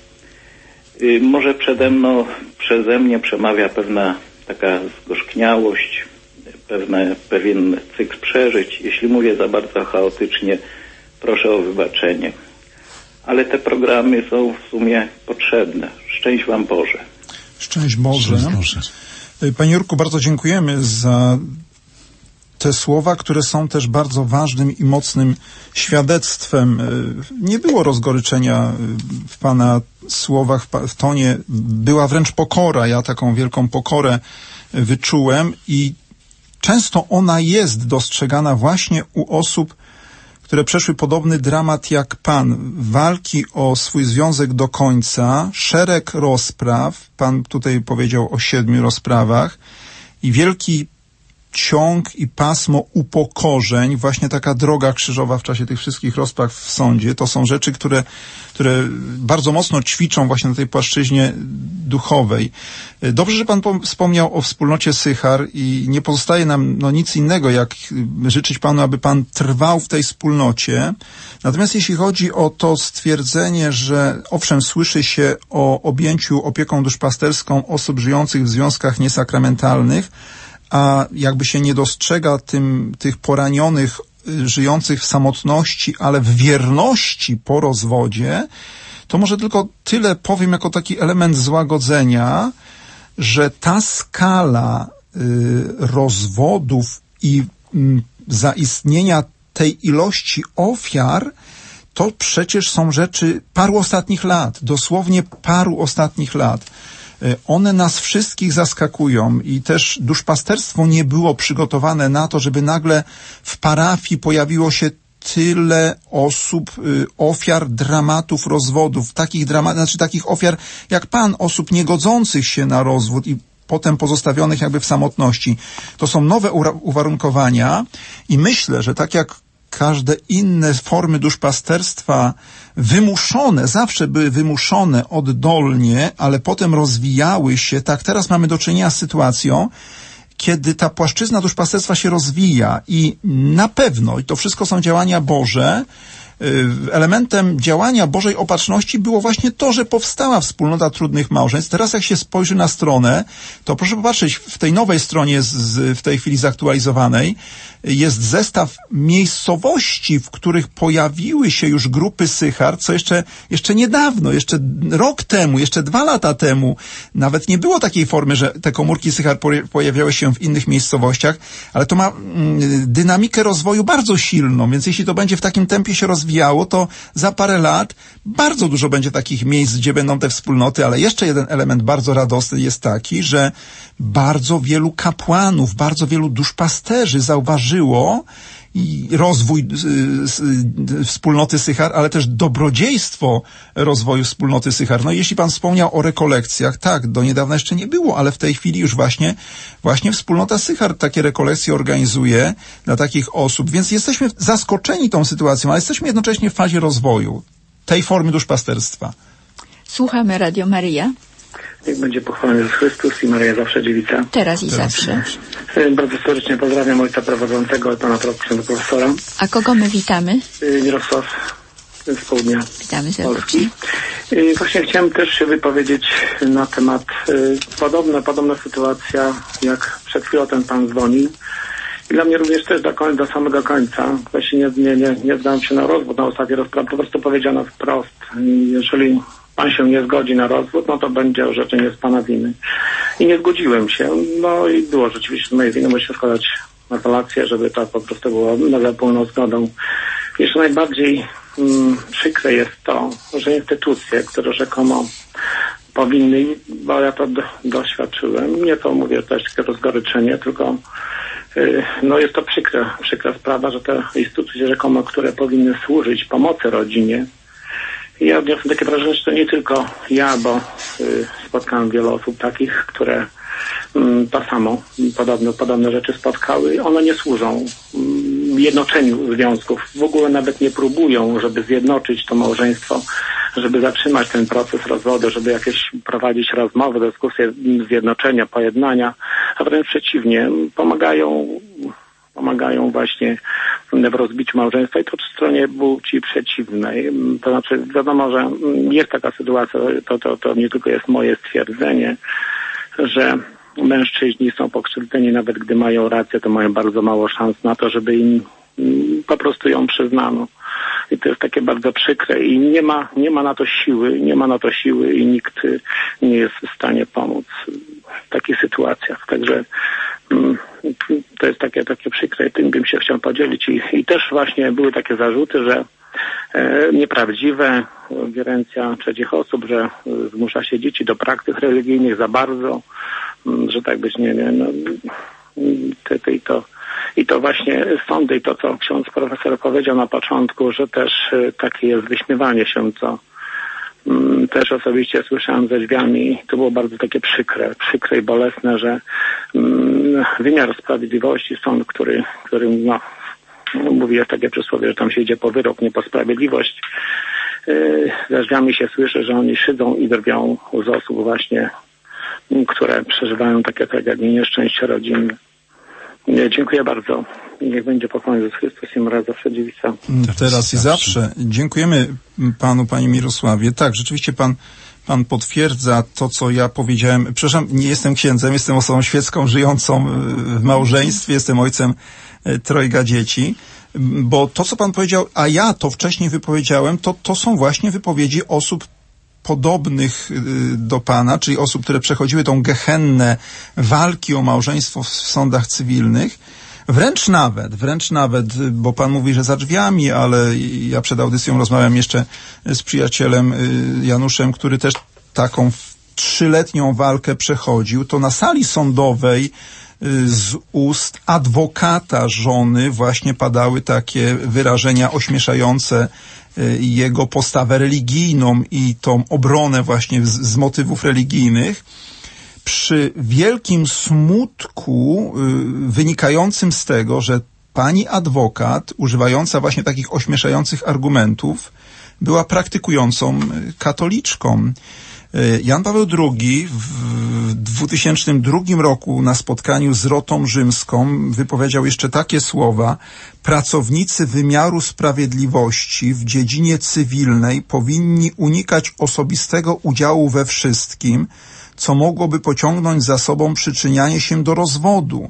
Y, może przede mną, przeze mnie przemawia pewna taka zgorzkniałość, pewne, pewien cykl przeżyć. Jeśli mówię za bardzo chaotycznie, proszę o wybaczenie. Ale te programy są w sumie potrzebne. Szczęść Wam Boże. Szczęść Boże. Szczęść Boże. Y, Panie Jurku, bardzo dziękujemy za te słowa, które są też bardzo ważnym i mocnym świadectwem. Y, Nie było rozgoryczenia y, w Pana słowach, w tonie. Była wręcz pokora. Ja taką wielką pokorę y, wyczułem i często ona jest dostrzegana właśnie u osób, które przeszły podobny dramat jak Pan. Walki o swój związek do końca, szereg rozpraw. Pan tutaj powiedział o siedmiu rozprawach i wielki ciąg i pasmo upokorzeń, właśnie taka droga krzyżowa w czasie tych wszystkich rozpraw w sądzie, to są rzeczy, które, które bardzo mocno ćwiczą właśnie na tej płaszczyźnie duchowej. Dobrze, że Pan pom- wspomniał o wspólnocie Sychar i nie pozostaje nam no, nic innego, jak życzyć Panu, aby Pan trwał w tej wspólnocie. Natomiast jeśli chodzi o to stwierdzenie, że owszem, słyszy się o objęciu opieką duszpasterską osób żyjących w związkach niesakramentalnych, a jakby się nie dostrzega tym, tych poranionych, y, żyjących w samotności, ale w wierności po rozwodzie, to może tylko tyle powiem jako taki element złagodzenia, że ta skala y, rozwodów i mm, zaistnienia tej ilości ofiar, to przecież są rzeczy paru ostatnich lat, dosłownie paru ostatnich lat. Y, One nas wszystkich zaskakują i też duszpasterstwo nie było przygotowane na to, żeby nagle w parafii pojawiło się tyle osób, y, ofiar dramatów rozwodów, takich dramat, znaczy takich ofiar jak pan, osób niegodzących się na rozwód i potem pozostawionych jakby w samotności. To są nowe uwarunkowania i myślę, że tak jak każde inne formy duszpasterstwa wymuszone, zawsze były wymuszone oddolnie, ale potem rozwijały się, tak teraz mamy do czynienia z sytuacją, kiedy ta płaszczyzna duszpasterstwa się rozwija i na pewno, i to wszystko są działania Boże, elementem działania Bożej Opatrzności było właśnie to, że powstała wspólnota trudnych małżeństw. Teraz jak się spojrzy na stronę, to proszę popatrzeć, w tej nowej stronie, z, w tej chwili zaktualizowanej, jest zestaw miejscowości, w których pojawiły się już grupy Sychar, co jeszcze, jeszcze niedawno, jeszcze rok temu, jeszcze dwa lata temu, nawet nie było takiej formy, że te komórki Sychar pojawiały się w innych miejscowościach, ale to ma mm, dynamikę rozwoju bardzo silną, więc jeśli to będzie w takim tempie się rozwijać, rozwijało, to za parę lat bardzo dużo będzie takich miejsc, gdzie będą te wspólnoty, ale jeszcze jeden element bardzo radosny jest taki, że bardzo wielu kapłanów, bardzo wielu duszpasterzy zauważyło, rozwój y, y, wspólnoty Sychar, ale też dobrodziejstwo rozwoju wspólnoty Sychar. No jeśli pan wspomniał o rekolekcjach, tak, do niedawna jeszcze nie było, ale w tej chwili już właśnie, właśnie wspólnota Sychar takie rekolekcje organizuje dla takich osób, więc jesteśmy zaskoczeni tą sytuacją, ale jesteśmy jednocześnie w fazie rozwoju tej formy duszpasterstwa. Słuchamy Radio Maria. Niech będzie pochwalony Jezus Chrystus i Maria zawsze dziewica. Teraz i Teraz zawsze. E, bardzo serdecznie pozdrawiam ojca prowadzącego, pana profesora. A kogo my witamy? E, Mirosław z południa Witamy serdecznie. Polski. E, właśnie chciałem też się wypowiedzieć na temat podobna, podobna sytuacja, jak przed chwilą ten pan dzwonił. I dla mnie również też do, końca, do samego końca. Właśnie nie, nie, nie, nie zdałem się na rozwód, na ostatniej rozprawie. Po prostu powiedziano wprost, jeżeli pan się nie zgodzi na rozwód, no to będzie orzeczenie z pana winy. I nie zgodziłem się. No i było rzeczywiście z mojej winy, muszę składać apelację, żeby to po prostu było nagle pełną zgodą. Jeszcze najbardziej mm, przykre jest to, że instytucje, które rzekomo powinny, bo ja to do, doświadczyłem, nie to mówię też rozgoryczenie, tylko y, no jest to przykra, przykra sprawa, że te instytucje rzekomo, które powinny służyć pomocy rodzinie, ja odniosłem takie wrażenie, że to nie tylko ja, bo y, spotkałem wiele osób takich, które y, to samo, podobne, podobne rzeczy spotkały. One nie służą y, jednoczeniu związków. W ogóle nawet nie próbują, żeby zjednoczyć to małżeństwo, żeby zatrzymać ten proces rozwodu, żeby jakieś prowadzić rozmowy, dyskusje zjednoczenia, pojednania, a wręcz przeciwnie, pomagają pomagają właśnie w rozbiciu małżeństwa i to w stronie płci przeciwnej. To znaczy wiadomo, że jest taka sytuacja, to, to, to nie tylko jest moje stwierdzenie, że mężczyźni są pokrzywdzeni, nawet gdy mają rację, to mają bardzo mało szans na to, żeby im po prostu ją przyznano. I to jest takie bardzo przykre i nie ma, nie ma na to siły, nie ma na to siły i nikt nie jest w stanie pomóc w takich sytuacjach. Także mm, to jest takie, takie przykre, tym bym się chciał podzielić. I, i też właśnie były takie zarzuty, że e, nieprawdziwe, ingerencja trzecich osób, że e, zmusza się dzieci do praktyk religijnych za bardzo, m, że tak być nie, nie no, te, te, i to i to właśnie sądy i to, co ksiądz profesor powiedział na początku, że też e, takie jest wyśmiewanie się, co Mm, też osobiście słyszałem ze drzwiami. To było bardzo takie przykre, przykre i bolesne, że mm, wymiar sprawiedliwości, sąd, który, którym no, mówi jest takie przysłowie, że tam się idzie po wyrok, nie po sprawiedliwość. Yy, ze drzwiami się słyszy, że oni szydzą i drwią z osób właśnie, które przeżywają takie tragedie, nieszczęście rodzinne. Dziękuję bardzo. Niech będzie pochwalony Jezus Chrystus i Maria zawsze dziewica. Teraz i zawsze. Dziękujemy panu, panie Mirosławie. Tak, rzeczywiście pan, pan potwierdza to, co ja powiedziałem. Przepraszam, nie jestem księdzem, jestem osobą świecką, żyjącą w małżeństwie, jestem ojcem e, trojga dzieci. Bo to, co pan powiedział, a ja to wcześniej wypowiedziałem, to, to są właśnie wypowiedzi osób podobnych y, do Pana, czyli osób, które przechodziły tą gehennę walki o małżeństwo w sądach cywilnych, Wręcz nawet, wręcz nawet, bo pan mówi, że za drzwiami, ale ja przed audycją rozmawiam jeszcze z przyjacielem y, Januszem, który też taką trzyletnią walkę przechodził, to na sali sądowej y, z ust adwokata żony właśnie padały takie wyrażenia ośmieszające Y, jego postawę religijną i tą obronę właśnie z, z motywów religijnych. Przy wielkim smutku y, wynikającym z tego, że pani adwokat, używająca właśnie takich ośmieszających argumentów, była praktykującą katoliczką. Y, Jan Paweł II w 2002 roku na spotkaniu z Rotą Rzymską wypowiedział jeszcze takie słowa: Pracownicy wymiaru sprawiedliwości w dziedzinie cywilnej powinni unikać osobistego udziału we wszystkim, co mogłoby pociągnąć za sobą przyczynianie się do rozwodu.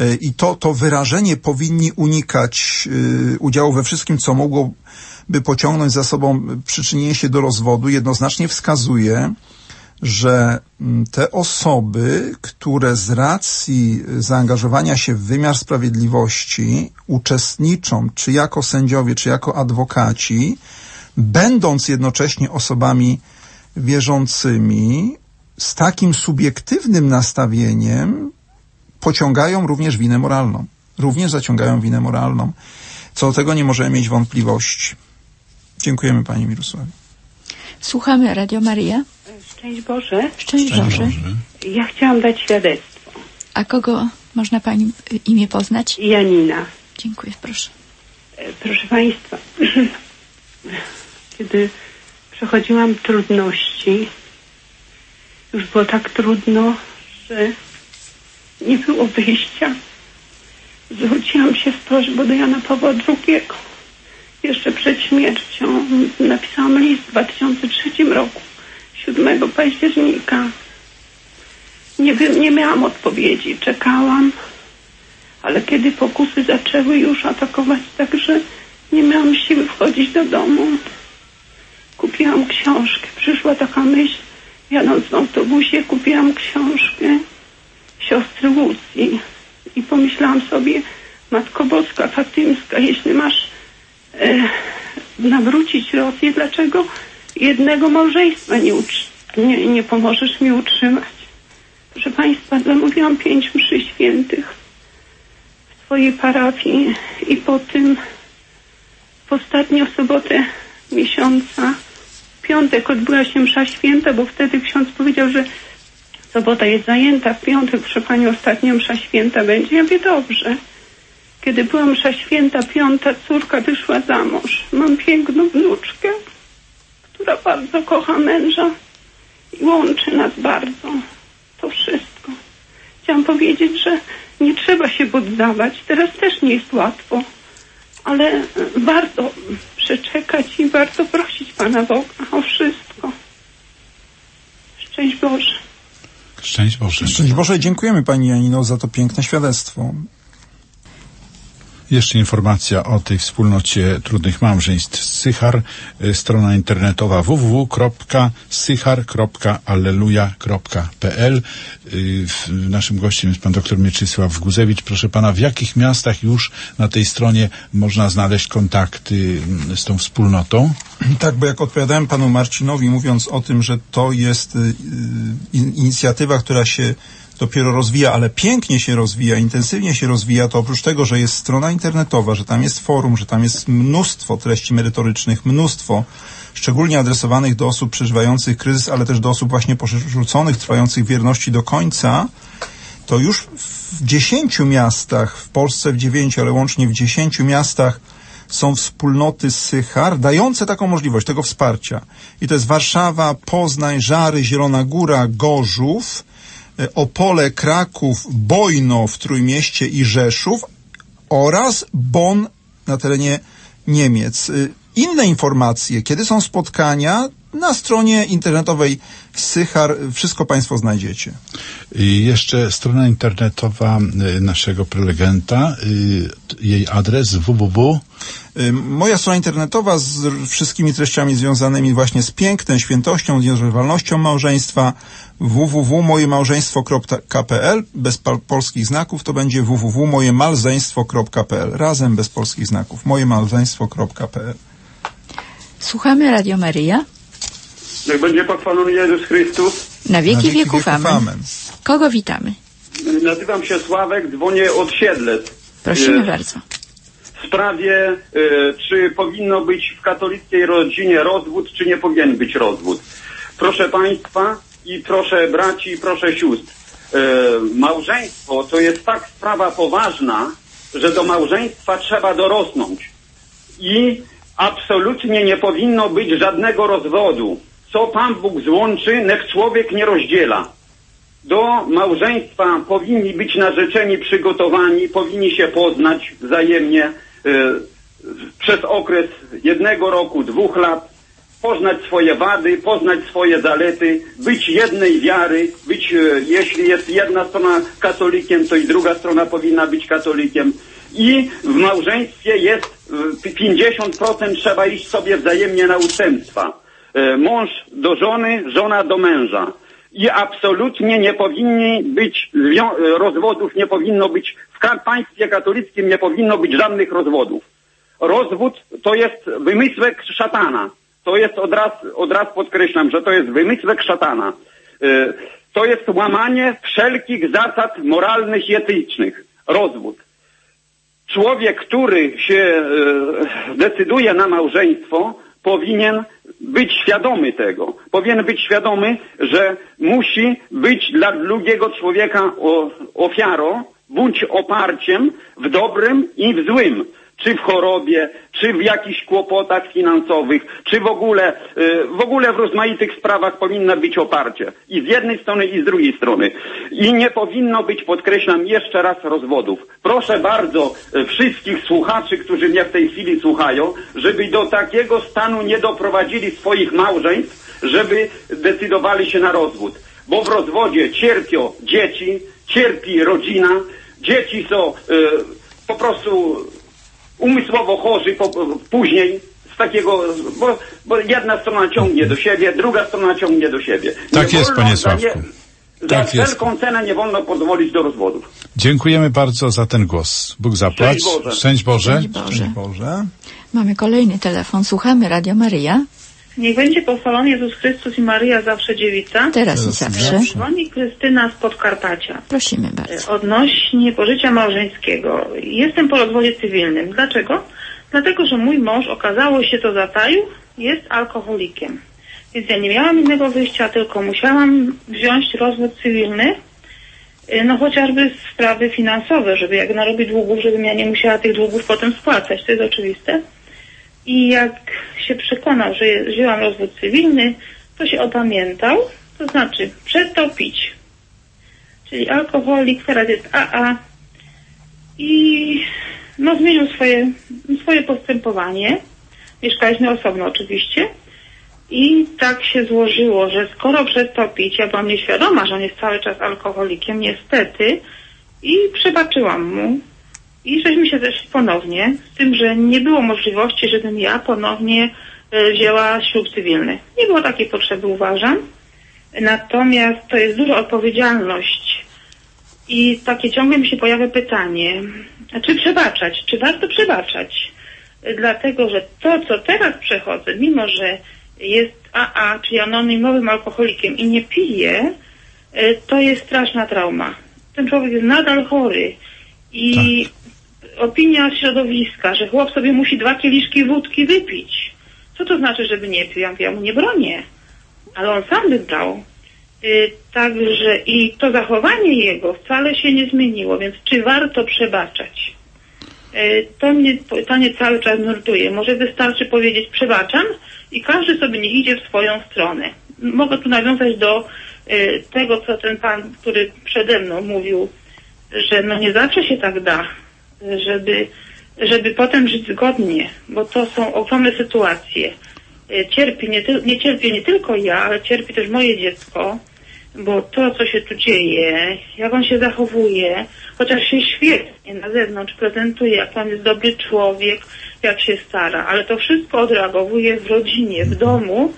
Y, I to, to wyrażenie powinni unikać y, udziału we wszystkim, co mogłoby pociągnąć za sobą przyczynienie się do rozwodu, jednoznacznie wskazuje, że te osoby, które z racji zaangażowania się w wymiar sprawiedliwości uczestniczą, czy jako sędziowie, czy jako adwokaci, będąc jednocześnie osobami wierzącymi, z takim subiektywnym nastawieniem pociągają również winę moralną. Również zaciągają winę moralną. Co do tego nie możemy mieć wątpliwości. Dziękujemy Pani Mirosławie. Słuchamy Radio Maria. Szczęść Boże. Szczęść Boże. Ja chciałam dać świadectwo. A kogo można Pani imię poznać? Janina. Dziękuję, proszę. E, Proszę Państwa, kiedy przechodziłam trudności, już było tak trudno, że nie było wyjścia. Zwróciłam się z prośbą do Jana Pawła II. Jeszcze przed śmiercią napisałam list w 2003 roku, 7 października. Nie, wiem, nie miałam odpowiedzi, czekałam, ale kiedy pokusy zaczęły już atakować, także nie miałam siły wchodzić do domu. Kupiłam książkę, przyszła taka myśl, jadąc w autobusie, kupiłam książkę siostry Łucji i pomyślałam sobie, Matko Boska, Fatymska, jeśli masz e, nawrócić Rosję, dlaczego jednego małżeństwa nie, nie, nie pomożesz mi utrzymać? Proszę Państwa, zamówiłam pięć mszy świętych w swojej parafii i po tym w ostatnią sobotę miesiąca piątek odbyła się msza święta, bo wtedy ksiądz powiedział, że sobota jest zajęta, w piątek, proszę Pani, ostatnia msza święta będzie. Ja mówię, dobrze. Kiedy była msza święta, piąta córka wyszła za mąż. Mam piękną wnuczkę, która bardzo kocha męża i łączy nas bardzo. To wszystko. Chciałam powiedzieć, że nie trzeba się poddawać. Teraz też nie jest łatwo, ale warto przeczekać i warto prosić Pana Boga o wszystko. Szczęść Boże. Szczęść Boże. Szczęść Boże, dziękujemy Pani Janino za to piękne świadectwo. Jeszcze informacja o tej wspólnocie trudnych małżeństw Sychar, y, strona internetowa www.sychar.alleluja.pl Y, Naszym gościem jest pan dr Mieczysław Guzewicz. Proszę pana, w jakich miastach już na tej stronie można znaleźć kontakty mm, z tą wspólnotą? Tak, bo jak odpowiadałem panu Marcinowi, mówiąc o tym, że to jest y, in- inicjatywa, która się dopiero rozwija, ale pięknie się rozwija, intensywnie się rozwija, to oprócz tego, że jest strona internetowa, że tam jest forum, że tam jest mnóstwo treści merytorycznych, mnóstwo, szczególnie adresowanych do osób przeżywających kryzys, ale też do osób właśnie porzuconych, trwających wierności do końca, to już w dziesięciu miastach, w Polsce w dziewięciu, ale łącznie w dziesięciu miastach są wspólnoty Sychar dające taką możliwość, tego wsparcia. I to jest Warszawa, Poznań, Żary, Zielona Góra, Gorzów, Opole, Kraków, Bojno w Trójmieście i Rzeszów oraz Bonn na terenie Niemiec. Y, Inne informacje, kiedy są spotkania, na stronie internetowej Sychar wszystko Państwo znajdziecie. I jeszcze strona internetowa y, naszego prelegenta, y, jej adres www. Y, Moja strona internetowa z wszystkimi treściami związanymi właśnie z pięknem, świętością, nierozerwalnością małżeństwa www.mojemałżeństwo.pl bez polskich znaków to będzie www.mojemalzeństwo.pl razem bez polskich znaków mojemalzeństwo.pl Słuchamy Radio Maria. Niech będzie pochwalony Jezus Chrystus. Na wieki, wieków amen. Kogo witamy? Nazywam się Sławek, dzwonię od Siedlec. Prosimy E, bardzo. W sprawie, e, czy powinno być w katolickiej rodzinie rozwód, czy nie powinien być rozwód. Proszę Państwa, i proszę braci, i proszę sióstr. E, małżeństwo to jest tak sprawa poważna, że do małżeństwa trzeba dorosnąć. I absolutnie nie powinno być żadnego rozwodu. Co Pan Bóg złączy, niech człowiek nie rozdziela. Do małżeństwa powinni być narzeczeni przygotowani, powinni się poznać wzajemnie e, przez okres jednego roku, dwóch lat, poznać swoje wady, poznać swoje zalety, być jednej wiary, być, e, jeśli jest jedna strona katolikiem, to i druga strona powinna być katolikiem. I w małżeństwie jest e, 50% trzeba iść sobie wzajemnie na ustępstwa. E, Mąż do żony, żona do męża. I absolutnie nie powinni być e, rozwodów, nie powinno być, w państwie katolickim nie powinno być żadnych rozwodów. Rozwód to jest wymysłek szatana. To jest od raz, od raz podkreślam, że to jest wymysłek szatana. Y, To jest łamanie wszelkich zasad moralnych i etycznych. Rozwód. Człowiek, który się decyduje na małżeństwo, powinien być świadomy tego. Powinien być świadomy, że musi być dla drugiego człowieka ofiarą, bądź oparciem w dobrym i w złym. Czy w chorobie, czy w jakichś kłopotach finansowych, czy w ogóle, y, w ogóle w rozmaitych sprawach powinno być oparcie. I z jednej strony, i z drugiej strony. I nie powinno być, podkreślam jeszcze raz, rozwodów. Proszę bardzo y, wszystkich słuchaczy, którzy mnie w tej chwili słuchają, żeby do takiego stanu nie doprowadzili swoich małżeństw, żeby decydowali się na rozwód. Bo w rozwodzie cierpią dzieci, cierpi rodzina, dzieci są y, po prostu umysłowo chorzy po, później z takiego, bo, bo jedna strona ciągnie do siebie, druga strona ciągnie do siebie. Tak jest, wolno panie za nie- Sławku. Za Tak jest. wszelką cenę nie wolno pozwolić do rozwodów. Dziękujemy bardzo za ten głos. Bóg zapłać. Szczęść Boże. Szczęść Boże. Szczęść Boże. Szczęść Boże. Mamy kolejny telefon. Słuchamy Radio Maryja. Niech będzie pochwalony Jezus Chrystus i Maryja zawsze dziewica. Teraz i zawsze. Dzwoni Krystyna z Podkarpacia. Prosimy bardzo. Odnośnie pożycia małżeńskiego. Jestem po rozwodzie cywilnym. Dlaczego? Dlatego, że mój mąż, okazało się to zataił, jest alkoholikiem. Więc ja nie miałam innego wyjścia, tylko musiałam wziąć rozwód cywilny, y, no chociażby sprawy finansowe, żeby jak narobi długów, żebym ja nie musiała tych długów potem spłacać. To jest oczywiste. I jak się przekonał, że wzięłam rozwód cywilny, to się opamiętał, to znaczy przestał pić. Czyli alkoholik, teraz jest AA i no zmienił swoje, swoje postępowanie. Mieszkaliśmy osobno oczywiście. I tak się złożyło, że skoro przestał pić, ja byłam nieświadoma, że on jest cały czas alkoholikiem, niestety, i przebaczyłam mu. I żeśmy się zeszli ponownie, z tym, że nie było możliwości, żebym ja ponownie e, wzięła ślub cywilny. Nie było takiej potrzeby, uważam. Natomiast to jest duża odpowiedzialność. I takie ciągle mi się pojawia pytanie, czy przebaczać? Czy warto przebaczać? Dlatego, że to, co teraz przechodzę, mimo że jest AA, czyli anonimowym alkoholikiem i nie pije, to jest straszna trauma. Ten człowiek jest nadal chory i opinia środowiska, że chłop sobie musi dwa kieliszki wódki wypić. Co to znaczy, żeby nie pił? Ja, ja mu nie bronię, ale on sam wybrał. Y, Także i to zachowanie jego wcale się nie zmieniło, więc czy warto przebaczać? Y, To mnie pytanie cały czas nurtuje. Może wystarczy powiedzieć przebaczam i każdy sobie nie idzie w swoją stronę. Mogę tu nawiązać do y, tego, co ten pan, który przede mną mówił, że no nie zawsze się tak da, żeby, żeby potem żyć zgodnie, bo to są ogromne sytuacje. Y, Cierpi nie, nie cierpię nie tylko ja, ale cierpi też moje dziecko, bo to, co się tu dzieje, jak on się zachowuje, chociaż się świetnie na zewnątrz prezentuje, jak on jest dobry człowiek, jak się stara, ale to wszystko odreagowuje w rodzinie, w domu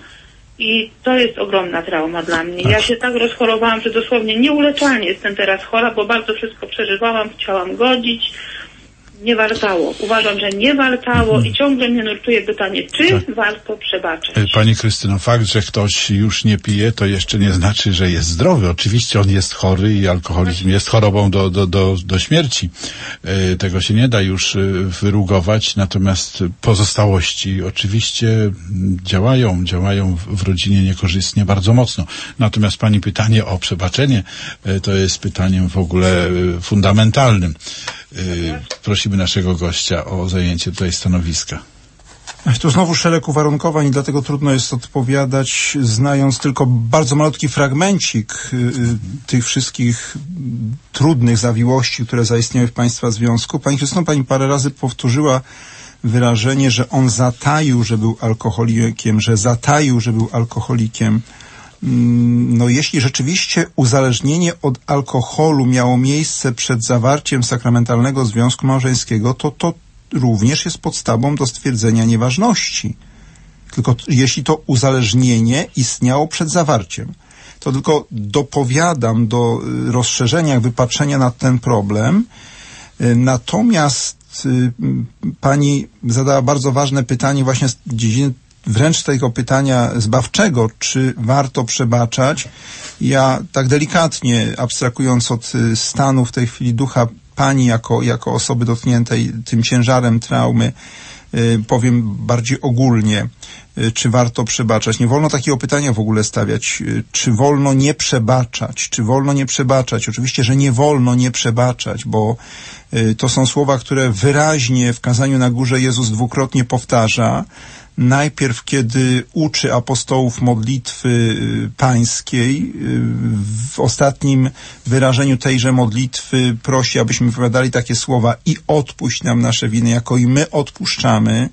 i to jest ogromna trauma dla mnie. Ja się tak rozchorowałam, że dosłownie nieuleczalnie jestem teraz chora, bo bardzo wszystko przeżywałam, chciałam godzić, nie wartało. Uważam, że nie wartało i ciągle mnie nurtuje pytanie, czy Tak. warto przebaczać. E, Pani Krystyno, fakt, że ktoś już nie pije, to jeszcze nie znaczy, że jest zdrowy. Oczywiście on jest chory i alkoholizm jest chorobą do, do, do, do śmierci. E, Tego się nie da już e, wyrugować, natomiast pozostałości oczywiście działają, działają w- rodzinie niekorzystnie bardzo mocno. Natomiast Pani pytanie o przebaczenie to jest pytaniem w ogóle fundamentalnym. E, Prosimy naszego gościa o zajęcie tutaj stanowiska. Tu znowu szereg uwarunkowań i dlatego trudno jest odpowiadać, znając tylko bardzo malutki fragmencik y, y, tych wszystkich trudnych zawiłości, które zaistniały w Państwa związku. Pani Krystyno, Pani parę razy powtórzyła wyrażenie, że on zataił, że był alkoholikiem, że zataił, że był alkoholikiem. Mm, No jeśli rzeczywiście uzależnienie od alkoholu miało miejsce przed zawarciem sakramentalnego związku małżeńskiego, to to również jest podstawą do stwierdzenia nieważności. Tylko jeśli to uzależnienie istniało przed zawarciem. To tylko dopowiadam do y, rozszerzenia, jakby patrzenia na ten problem. Y, Natomiast y, pani zadała bardzo ważne pytanie właśnie z dziedziny wręcz tego pytania zbawczego, czy warto przebaczać. Ja tak delikatnie, abstrahując od y, stanu w tej chwili ducha pani jako, jako osoby dotkniętej tym ciężarem traumy, y, powiem bardziej ogólnie, y, czy warto przebaczać. Nie wolno takiego pytania w ogóle stawiać. Czy wolno nie przebaczać? Czy wolno nie przebaczać? Oczywiście, że nie wolno nie przebaczać, bo to są słowa, które wyraźnie w kazaniu na górze Jezus dwukrotnie powtarza. Najpierw, kiedy uczy apostołów modlitwy y, pańskiej, y, w ostatnim wyrażeniu tejże modlitwy prosi, abyśmy wypowiadali takie słowa i odpuść nam nasze winy, jako i my odpuszczamy.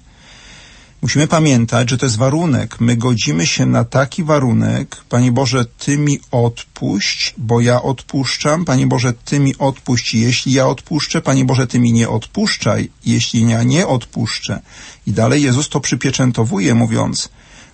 Musimy pamiętać, że to jest warunek. My godzimy się na taki warunek. Panie Boże, Ty mi odpuść, bo ja odpuszczam. Panie Boże, Ty mi odpuść, jeśli ja odpuszczę. Panie Boże, Ty mi nie odpuszczaj, jeśli ja nie odpuszczę. I dalej Jezus to przypieczętowuje, mówiąc,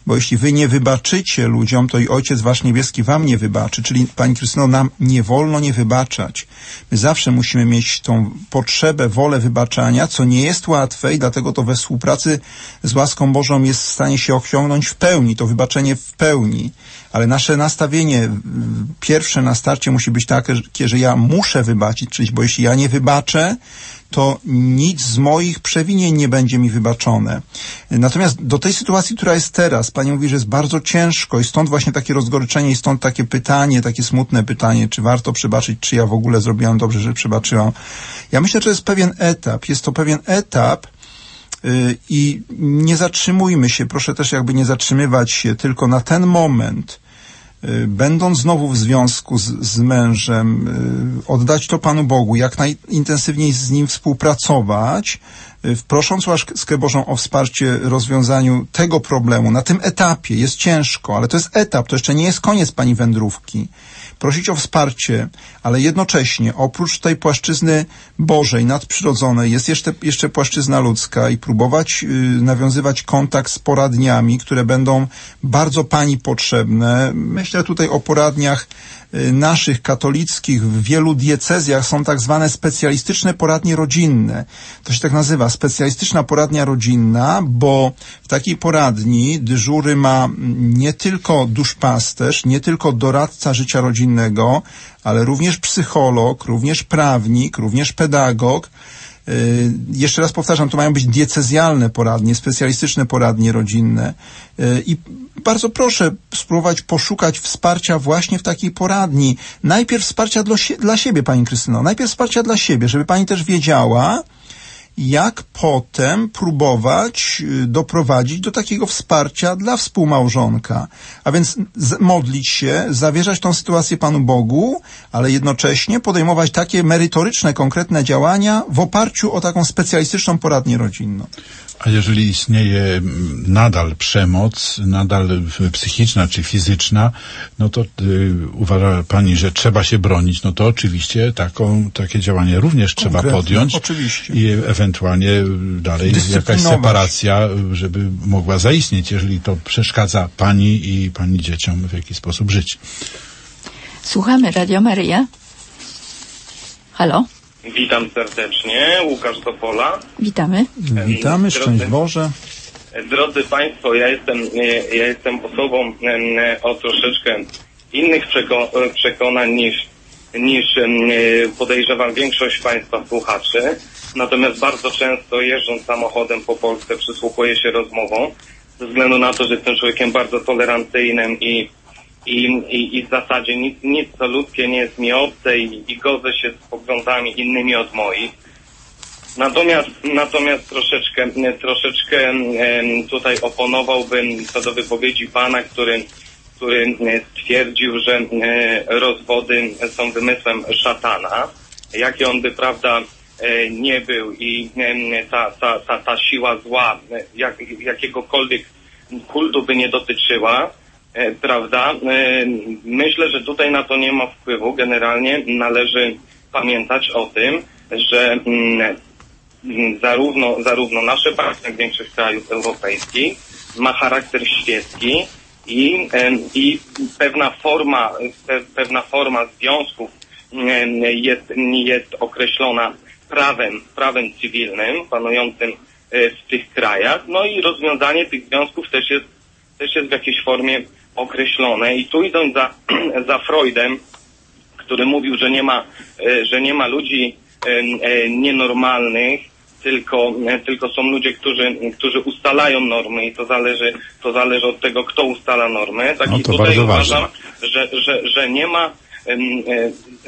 bo jeśli wy nie wybaczycie ludziom, to i Ojciec Wasz Niebieski Wam nie wybaczy. Czyli, Pani Krystyno, nam nie wolno nie wybaczać. My zawsze musimy mieć tą potrzebę, wolę wybaczania, co nie jest łatwe i dlatego to we współpracy z łaską Bożą jest w stanie się osiągnąć w pełni, to wybaczenie w pełni. Ale nasze nastawienie pierwsze na starcie musi być takie, że ja muszę wybaczyć, czyli bo jeśli ja nie wybaczę, to nic z moich przewinień nie będzie mi wybaczone. Natomiast do tej sytuacji, która jest teraz, Pani mówi, że jest bardzo ciężko i stąd właśnie takie rozgoryczenie i stąd takie pytanie, takie smutne pytanie, czy warto przebaczyć, czy ja w ogóle zrobiłam dobrze, że przebaczyłam. Ja myślę, że to jest pewien etap. Jest to pewien etap, y, i nie zatrzymujmy się, proszę też jakby nie zatrzymywać się tylko na ten moment, będąc znowu w związku z, z mężem, y, oddać to Panu Bogu, jak najintensywniej z nim współpracować, y, prosząc łaskę Bożą o wsparcie rozwiązaniu tego problemu na tym etapie. Jest ciężko, ale to jest etap, to jeszcze nie jest koniec Pani wędrówki. Prosić o wsparcie, ale jednocześnie oprócz tej płaszczyzny Bożej, nadprzyrodzonej, jest jeszcze, jeszcze płaszczyzna ludzka i próbować y, nawiązywać kontakt z poradniami, które będą bardzo Pani potrzebne. Myślę tutaj o poradniach naszych katolickich w wielu diecezjach są tak zwane specjalistyczne poradnie rodzinne. To się tak nazywa, specjalistyczna poradnia rodzinna, bo w takiej poradni dyżury ma mm, nie tylko duszpasterz, nie tylko doradca życia rodzinnego, ale również psycholog, również prawnik, również pedagog. Y, Jeszcze raz powtarzam, to mają być diecezjalne poradnie, specjalistyczne poradnie rodzinne. Y, I bardzo proszę spróbować poszukać wsparcia właśnie w takiej poradni. Najpierw wsparcia dla, dla siebie, Pani Krystyno. Najpierw wsparcia dla siebie, żeby Pani też wiedziała, jak potem próbować y, doprowadzić do takiego wsparcia dla współmałżonka. A więc modlić się, zawierzać tą sytuację Panu Bogu, ale jednocześnie podejmować takie merytoryczne, konkretne działania w oparciu o taką specjalistyczną poradnię rodzinną. A jeżeli istnieje mm, nadal przemoc, nadal psychiczna czy fizyczna, no to y, uważa Pani, że trzeba się bronić, no to oczywiście taką, takie działanie również trzeba Konkretne, podjąć. oczywiście. I ewentualnie dalej jakaś separacja, żeby mogła zaistnieć, jeżeli to przeszkadza Pani i Pani dzieciom w jakiś sposób żyć. Słuchamy Radio Maryja. Halo? Witam serdecznie, Łukasz Topola. Witamy. Witamy, szczęść Boże. Drodzy Państwo, ja jestem, e, ja jestem osobą o troszeczkę innych przeko przekonań niż, niż podejrzewam większość Państwa słuchaczy. Natomiast bardzo często jeżdżąc samochodem po Polsce przysłuchuję się rozmowom ze względu na to, że jestem człowiekiem bardzo tolerancyjnym i, i, i, i w zasadzie nic, nic co ludzkie nie jest mi obce i, i godzę się z poglądami innymi od moich. Natomiast, natomiast troszeczkę, troszeczkę tutaj oponowałbym co do wypowiedzi pana, który, który stwierdził, że rozwody są wymysłem szatana. Jakie on by, prawda, e, nie był i ta, ta, ta, ta siła zła jak, jakiegokolwiek kultu by nie dotyczyła, prawda? E, Myślę, że tutaj na to nie ma wpływu. Generalnie należy pamiętać o tym, że mm, zarówno, zarówno nasze państwo, jak większość krajów europejskich ma charakter świecki i, em, i pewna forma, pe, pewna forma związków jest, jest określona prawem, prawem cywilnym panującym e, w tych krajach. No i rozwiązanie tych związków też jest, też jest w jakiejś formie określone. I tu idąc za, za Freudem, który mówił, że nie ma, e, że nie ma ludzi e, nienormalnych, tylko, e, tylko są ludzie, którzy, którzy ustalają normy i to zależy, to zależy od tego, kto ustala normy. Tak No i tutaj uważam, ważne. że, że, że nie ma,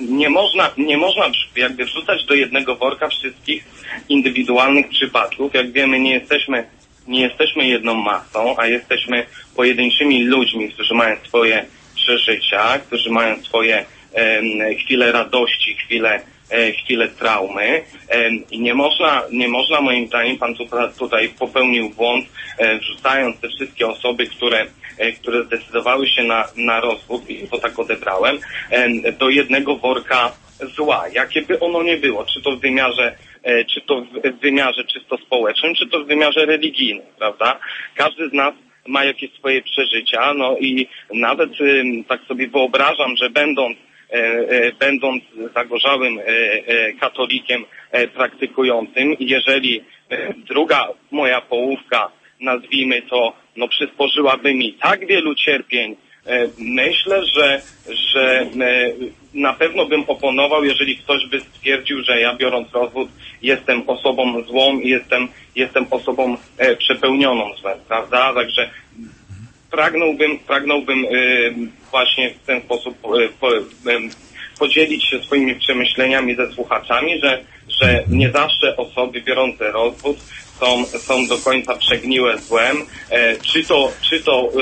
nie można, nie można jakby wrzucać do jednego worka wszystkich indywidualnych przypadków. Jak wiemy, nie jesteśmy, nie jesteśmy jedną masą, a jesteśmy pojedynczymi ludźmi, którzy mają swoje przeżycia, którzy mają swoje em, chwile radości, chwile, e, chwile traumy i nie można, nie można moim zdaniem, pan tu, tutaj popełnił błąd, e, wrzucając te wszystkie osoby, które, e, które zdecydowały się na, na rozwód, i to tak odebrałem, em, do jednego worka zła, jakie by ono nie było, czy to w wymiarze, e, czy to w wymiarze czysto społecznym, czy to w wymiarze religijnym, prawda? Każdy z nas ma jakieś swoje przeżycia, no i nawet tak sobie wyobrażam, że będąc e, e, będąc zagorzałym e, e, katolikiem e, praktykującym, jeżeli e, druga moja połówka, nazwijmy to, no przysporzyłaby mi tak wielu cierpień, e, myślę, że, że e, na pewno bym oponował, jeżeli ktoś by stwierdził, że ja biorąc rozwód jestem osobą złą i jestem, jestem osobą e, przepełnioną złem, prawda? Także pragnąłbym, pragnąłbym y, właśnie w ten sposób y, y, podzielić się swoimi przemyśleniami ze słuchaczami, że, że nie zawsze osoby biorące rozwód są, są do końca przegniłe złem, e, czy to, czy to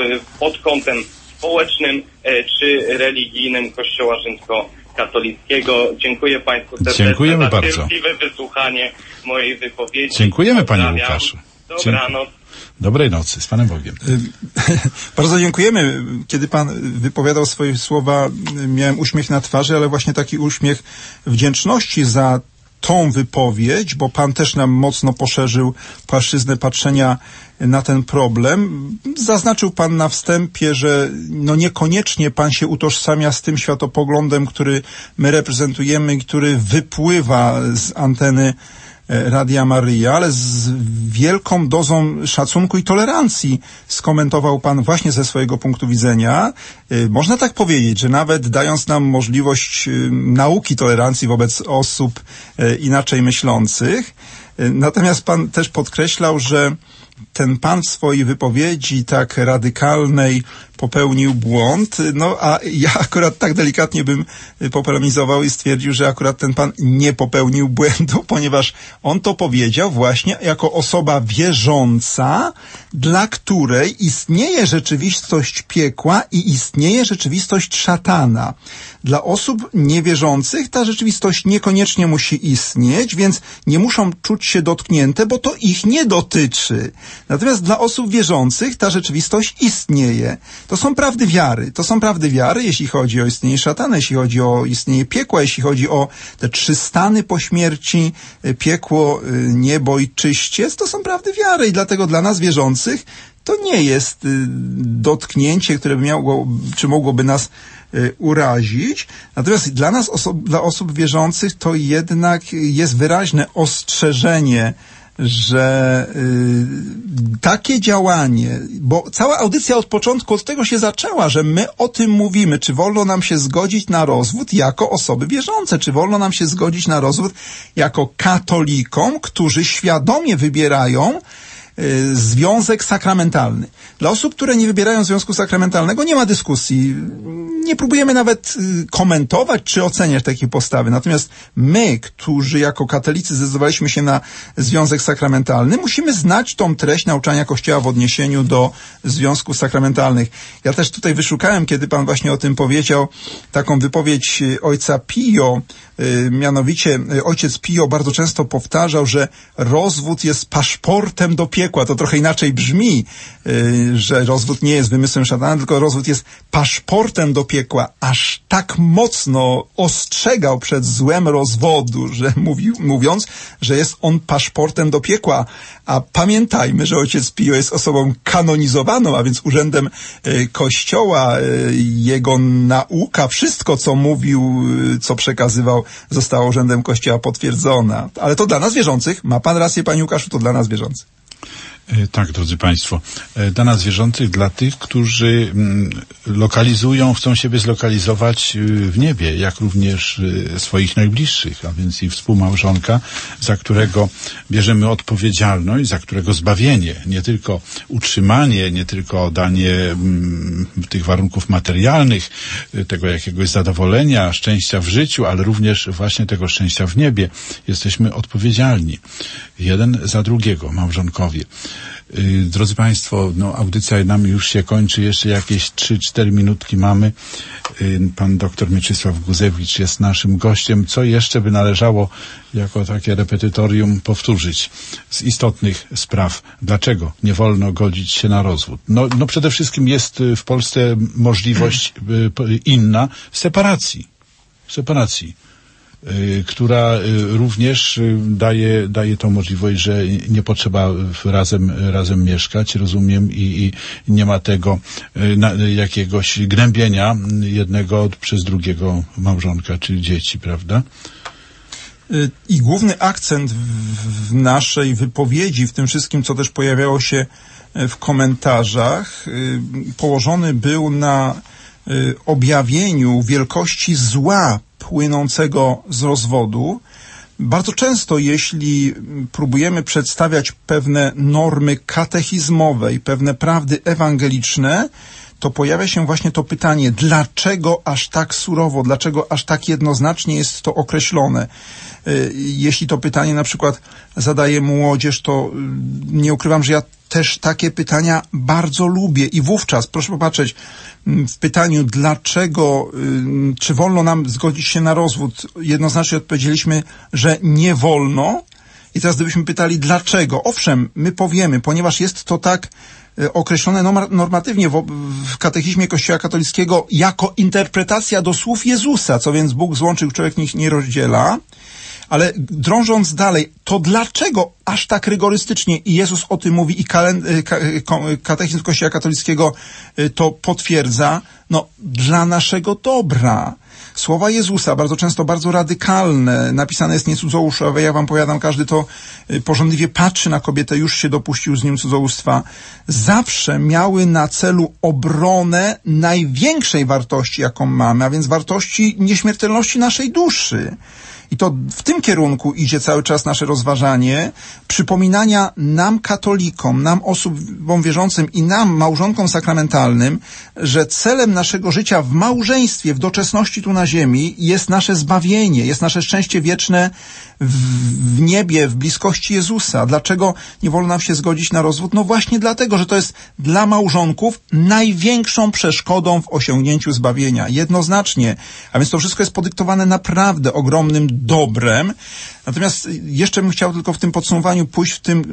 pod kątem społecznym, e, czy religijnym Kościoła Rzymskokatolickiego. Dziękuję Państwu serdecznie Dziękujemy za bardzo. wysłuchanie mojej wypowiedzi. Dziękujemy, panie. Łukaszu. Dobranoc. Dobrej nocy, z Panem Bogiem. Bardzo dziękujemy. Kiedy pan wypowiadał swoje słowa, miałem uśmiech na twarzy, ale właśnie taki uśmiech wdzięczności za tą wypowiedź, bo pan też nam mocno poszerzył płaszczyznę patrzenia na ten problem. Zaznaczył pan na wstępie, że no niekoniecznie pan się utożsamia z tym światopoglądem, który my reprezentujemy który wypływa z anteny Radia Maryja, ale z wielką dozą szacunku i tolerancji skomentował Pan właśnie ze swojego punktu widzenia. Y, Można tak powiedzieć, że nawet dając nam możliwość y, nauki tolerancji wobec osób inaczej myślących. Natomiast Pan też podkreślał, że ten pan w swojej wypowiedzi tak radykalnej popełnił błąd, no a ja akurat tak delikatnie bym popolemizował i stwierdził, że akurat ten pan nie popełnił błędu, ponieważ on to powiedział właśnie jako osoba wierząca, dla której istnieje rzeczywistość piekła i istnieje rzeczywistość szatana. Dla osób niewierzących ta rzeczywistość niekoniecznie musi istnieć, więc nie muszą czuć się dotknięte, bo to ich nie dotyczy. Natomiast dla osób wierzących ta rzeczywistość istnieje. To są prawdy wiary. To są prawdy wiary, jeśli chodzi o istnienie szatana, jeśli chodzi o istnienie piekła, jeśli chodzi o te trzy stany po śmierci, y, piekło, y, niebo i czyściec. To są prawdy wiary i dlatego dla nas wierzących to nie jest y, dotknięcie, które by miało, czy mogłoby nas y, urazić. Natomiast dla nas, dla osób wierzących, to jednak jest wyraźne ostrzeżenie, że y, takie działanie, bo cała audycja od początku od tego się zaczęła, że my o tym mówimy, czy wolno nam się zgodzić na rozwód jako osoby wierzące, czy wolno nam się zgodzić na rozwód jako katolikom, którzy świadomie wybierają związek sakramentalny. Dla osób, które nie wybierają związku sakramentalnego, nie ma dyskusji. Nie próbujemy nawet y, komentować czy oceniać takiej postawy. Natomiast my, którzy jako katolicy zdecydowaliśmy się na związek sakramentalny, musimy znać tą treść nauczania Kościoła w odniesieniu do związków sakramentalnych. Ja też tutaj wyszukałem, kiedy pan właśnie o tym powiedział, taką wypowiedź y, ojca Pio, y, mianowicie y, ojciec Pio bardzo często powtarzał, że rozwód jest paszportem do piekła. To trochę inaczej brzmi, y, że rozwód nie jest wymysłem szatana, tylko rozwód jest paszportem do piekła. Aż tak mocno ostrzegał przed złem rozwodu, że mówił, mówiąc, że jest on paszportem do piekła. A pamiętajmy, że ojciec Pio jest osobą kanonizowaną, a więc urzędem y, Kościoła, y, jego nauka, wszystko co mówił, co przekazywał, zostało urzędem Kościoła potwierdzona. Ale to dla nas wierzących, ma pan rację, panie Łukaszu, to dla nas wierzących. E, Tak, drodzy Państwo. E, Dla nas wierzących, dla tych, którzy mm, lokalizują, chcą siebie zlokalizować y, w niebie, jak również y, swoich najbliższych, a więc i współmałżonka, za którego bierzemy odpowiedzialność, za którego zbawienie, nie tylko utrzymanie, nie tylko danie mm, tych warunków materialnych, y, tego jakiegoś zadowolenia, szczęścia w życiu, ale również właśnie tego szczęścia w niebie. Jesteśmy odpowiedzialni. Jeden za drugiego, małżonkowie. Y, Drodzy Państwo, no, audycja nam już się kończy, jeszcze jakieś 3-4 minutki mamy. Y, Pan doktor Mieczysław Guzewicz jest naszym gościem. Co jeszcze by należało jako takie repetytorium powtórzyć z istotnych spraw? Dlaczego nie wolno godzić się na rozwód? No, no przede wszystkim jest y, w Polsce możliwość inna separacji. Separacji która y, również y, daje, daje tą możliwość, że nie potrzeba razem, razem mieszkać, rozumiem, i, i nie ma tego y, na, jakiegoś gnębienia jednego przez drugiego małżonka czy dzieci, prawda? Y, I główny akcent w- naszej wypowiedzi, w tym wszystkim, co też pojawiało się w komentarzach, y, położony był na y, objawieniu wielkości zła płynącego z rozwodu. Bardzo często, jeśli próbujemy przedstawiać pewne normy katechizmowe i pewne prawdy ewangeliczne, to pojawia się właśnie to pytanie, dlaczego aż tak surowo, dlaczego aż tak jednoznacznie jest to określone. Y, Jeśli to pytanie na przykład zadaje młodzież, to y, nie ukrywam, że ja też takie pytania bardzo lubię. I wówczas, proszę popatrzeć, mm, w pytaniu dlaczego, y, czy wolno nam zgodzić się na rozwód, jednoznacznie odpowiedzieliśmy, że nie wolno, i teraz gdybyśmy pytali dlaczego, owszem, my powiemy, ponieważ jest to tak określone norma- normatywnie w, katechizmie Kościoła katolickiego jako interpretacja do słów Jezusa, co więc Bóg złączył, człowiek niech nie rozdziela. Ale drążąc dalej, to dlaczego aż tak rygorystycznie i Jezus o tym mówi i ko- y, katechizm Kościoła katolickiego to potwierdza? No, dla naszego dobra. Słowa Jezusa, bardzo często bardzo radykalne, napisane jest nie cudzołóż, a ja wam powiadam, każdy to y, porządliwie patrzy na kobietę, już się dopuścił z nim cudzołóstwa, zawsze miały na celu obronę największej wartości, jaką mamy, a więc wartości nieśmiertelności naszej duszy. I to w tym kierunku idzie cały czas nasze rozważanie przypominania nam katolikom, nam osobom wierzącym i nam małżonkom sakramentalnym, że celem naszego życia w małżeństwie, w doczesności tu na ziemi jest nasze zbawienie, jest nasze szczęście wieczne w, w niebie, w bliskości Jezusa. Dlaczego nie wolno nam się zgodzić na rozwód? No właśnie dlatego, że to jest dla małżonków największą przeszkodą w osiągnięciu zbawienia. Jednoznacznie. A więc to wszystko jest podyktowane naprawdę ogromnym dobrem. Natomiast jeszcze bym chciał tylko w tym podsumowaniu pójść w tym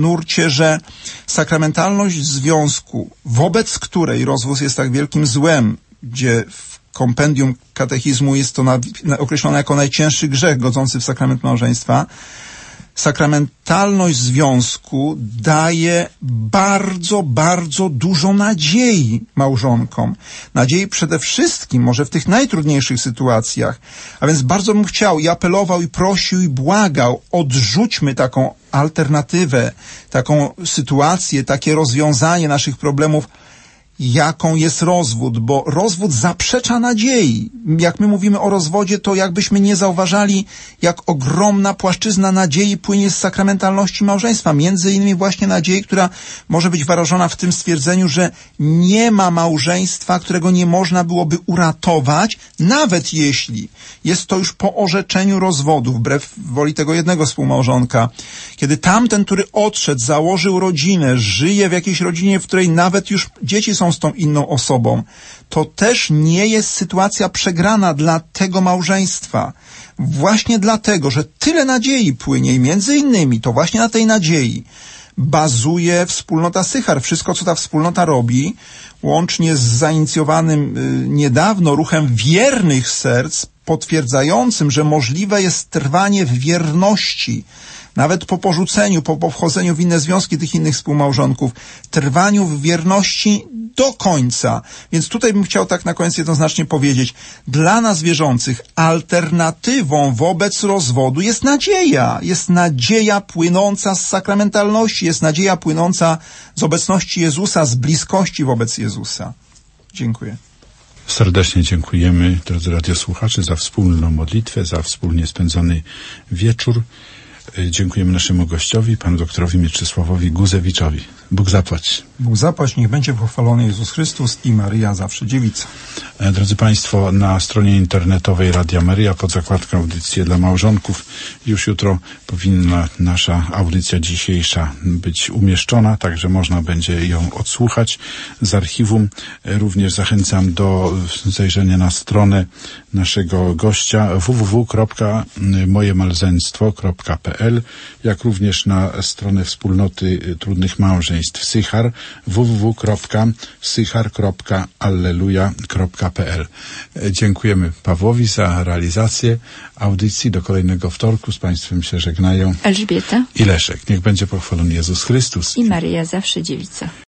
nurcie, że sakramentalność związku, wobec której rozwód jest tak wielkim złem, gdzie w kompendium katechizmu jest to na, na, określone jako najcięższy grzech godzący w sakrament małżeństwa, sakramentalność związku daje bardzo, bardzo dużo nadziei małżonkom. Nadziei przede wszystkim, może w tych najtrudniejszych sytuacjach. A więc bardzo bym chciał i apelował i prosił i błagał, odrzućmy taką alternatywę, taką sytuację, takie rozwiązanie naszych problemów jaką jest rozwód, bo rozwód zaprzecza nadziei. Jak my mówimy o rozwodzie, to jakbyśmy nie zauważali, jak ogromna płaszczyzna nadziei płynie z sakramentalności małżeństwa. Między innymi właśnie nadziei, która może być wyrażona w tym stwierdzeniu, że nie ma małżeństwa, którego nie można byłoby uratować, nawet jeśli jest to już po orzeczeniu rozwodu, wbrew woli tego jednego współmałżonka. Kiedy tamten, który odszedł, założył rodzinę, żyje w jakiejś rodzinie, w której nawet już dzieci są z tą inną osobą, to też nie jest sytuacja przegrana dla tego małżeństwa. Właśnie dlatego, że tyle nadziei płynie i między innymi to właśnie na tej nadziei bazuje wspólnota Sychar. Wszystko, co ta wspólnota robi, łącznie z zainicjowanym y, niedawno ruchem wiernych serc, potwierdzającym, że możliwe jest trwanie w wierności, nawet po porzuceniu, po, po wchodzeniu w inne związki tych innych współmałżonków, trwaniu w wierności do końca. Więc tutaj bym chciał tak na koniec jednoznacznie powiedzieć, dla nas wierzących alternatywą wobec rozwodu jest nadzieja. Jest nadzieja płynąca z sakramentalności, jest nadzieja płynąca z obecności Jezusa, z bliskości wobec Jezusa. Dziękuję. Serdecznie dziękujemy, drodzy radiosłuchacze, za wspólną modlitwę, za wspólnie spędzony wieczór. Dziękujemy naszemu gościowi, panu doktorowi Mieczysławowi Guzewiczowi. Bóg zapłać. Bóg zapłać, niech będzie pochwalony Jezus Chrystus i Maryja zawsze dziewica. E, Drodzy Państwo, na stronie internetowej Radia Maryja pod zakładką audycje dla małżonków już jutro powinna nasza audycja dzisiejsza być umieszczona, także można będzie ją odsłuchać z archiwum. E, Również zachęcam do zajrzenia na stronę naszego gościa www.mojemalzęctwo.pl jak również na stronę wspólnoty trudnych małżeństw Sychar www.sychar.alleluja.pl E, Dziękujemy Pawłowi za realizację audycji. Do kolejnego wtorku z Państwem się żegnają Elżbieta i Leszek. Niech będzie pochwalony Jezus Chrystus. i Maryja zawsze dziewica.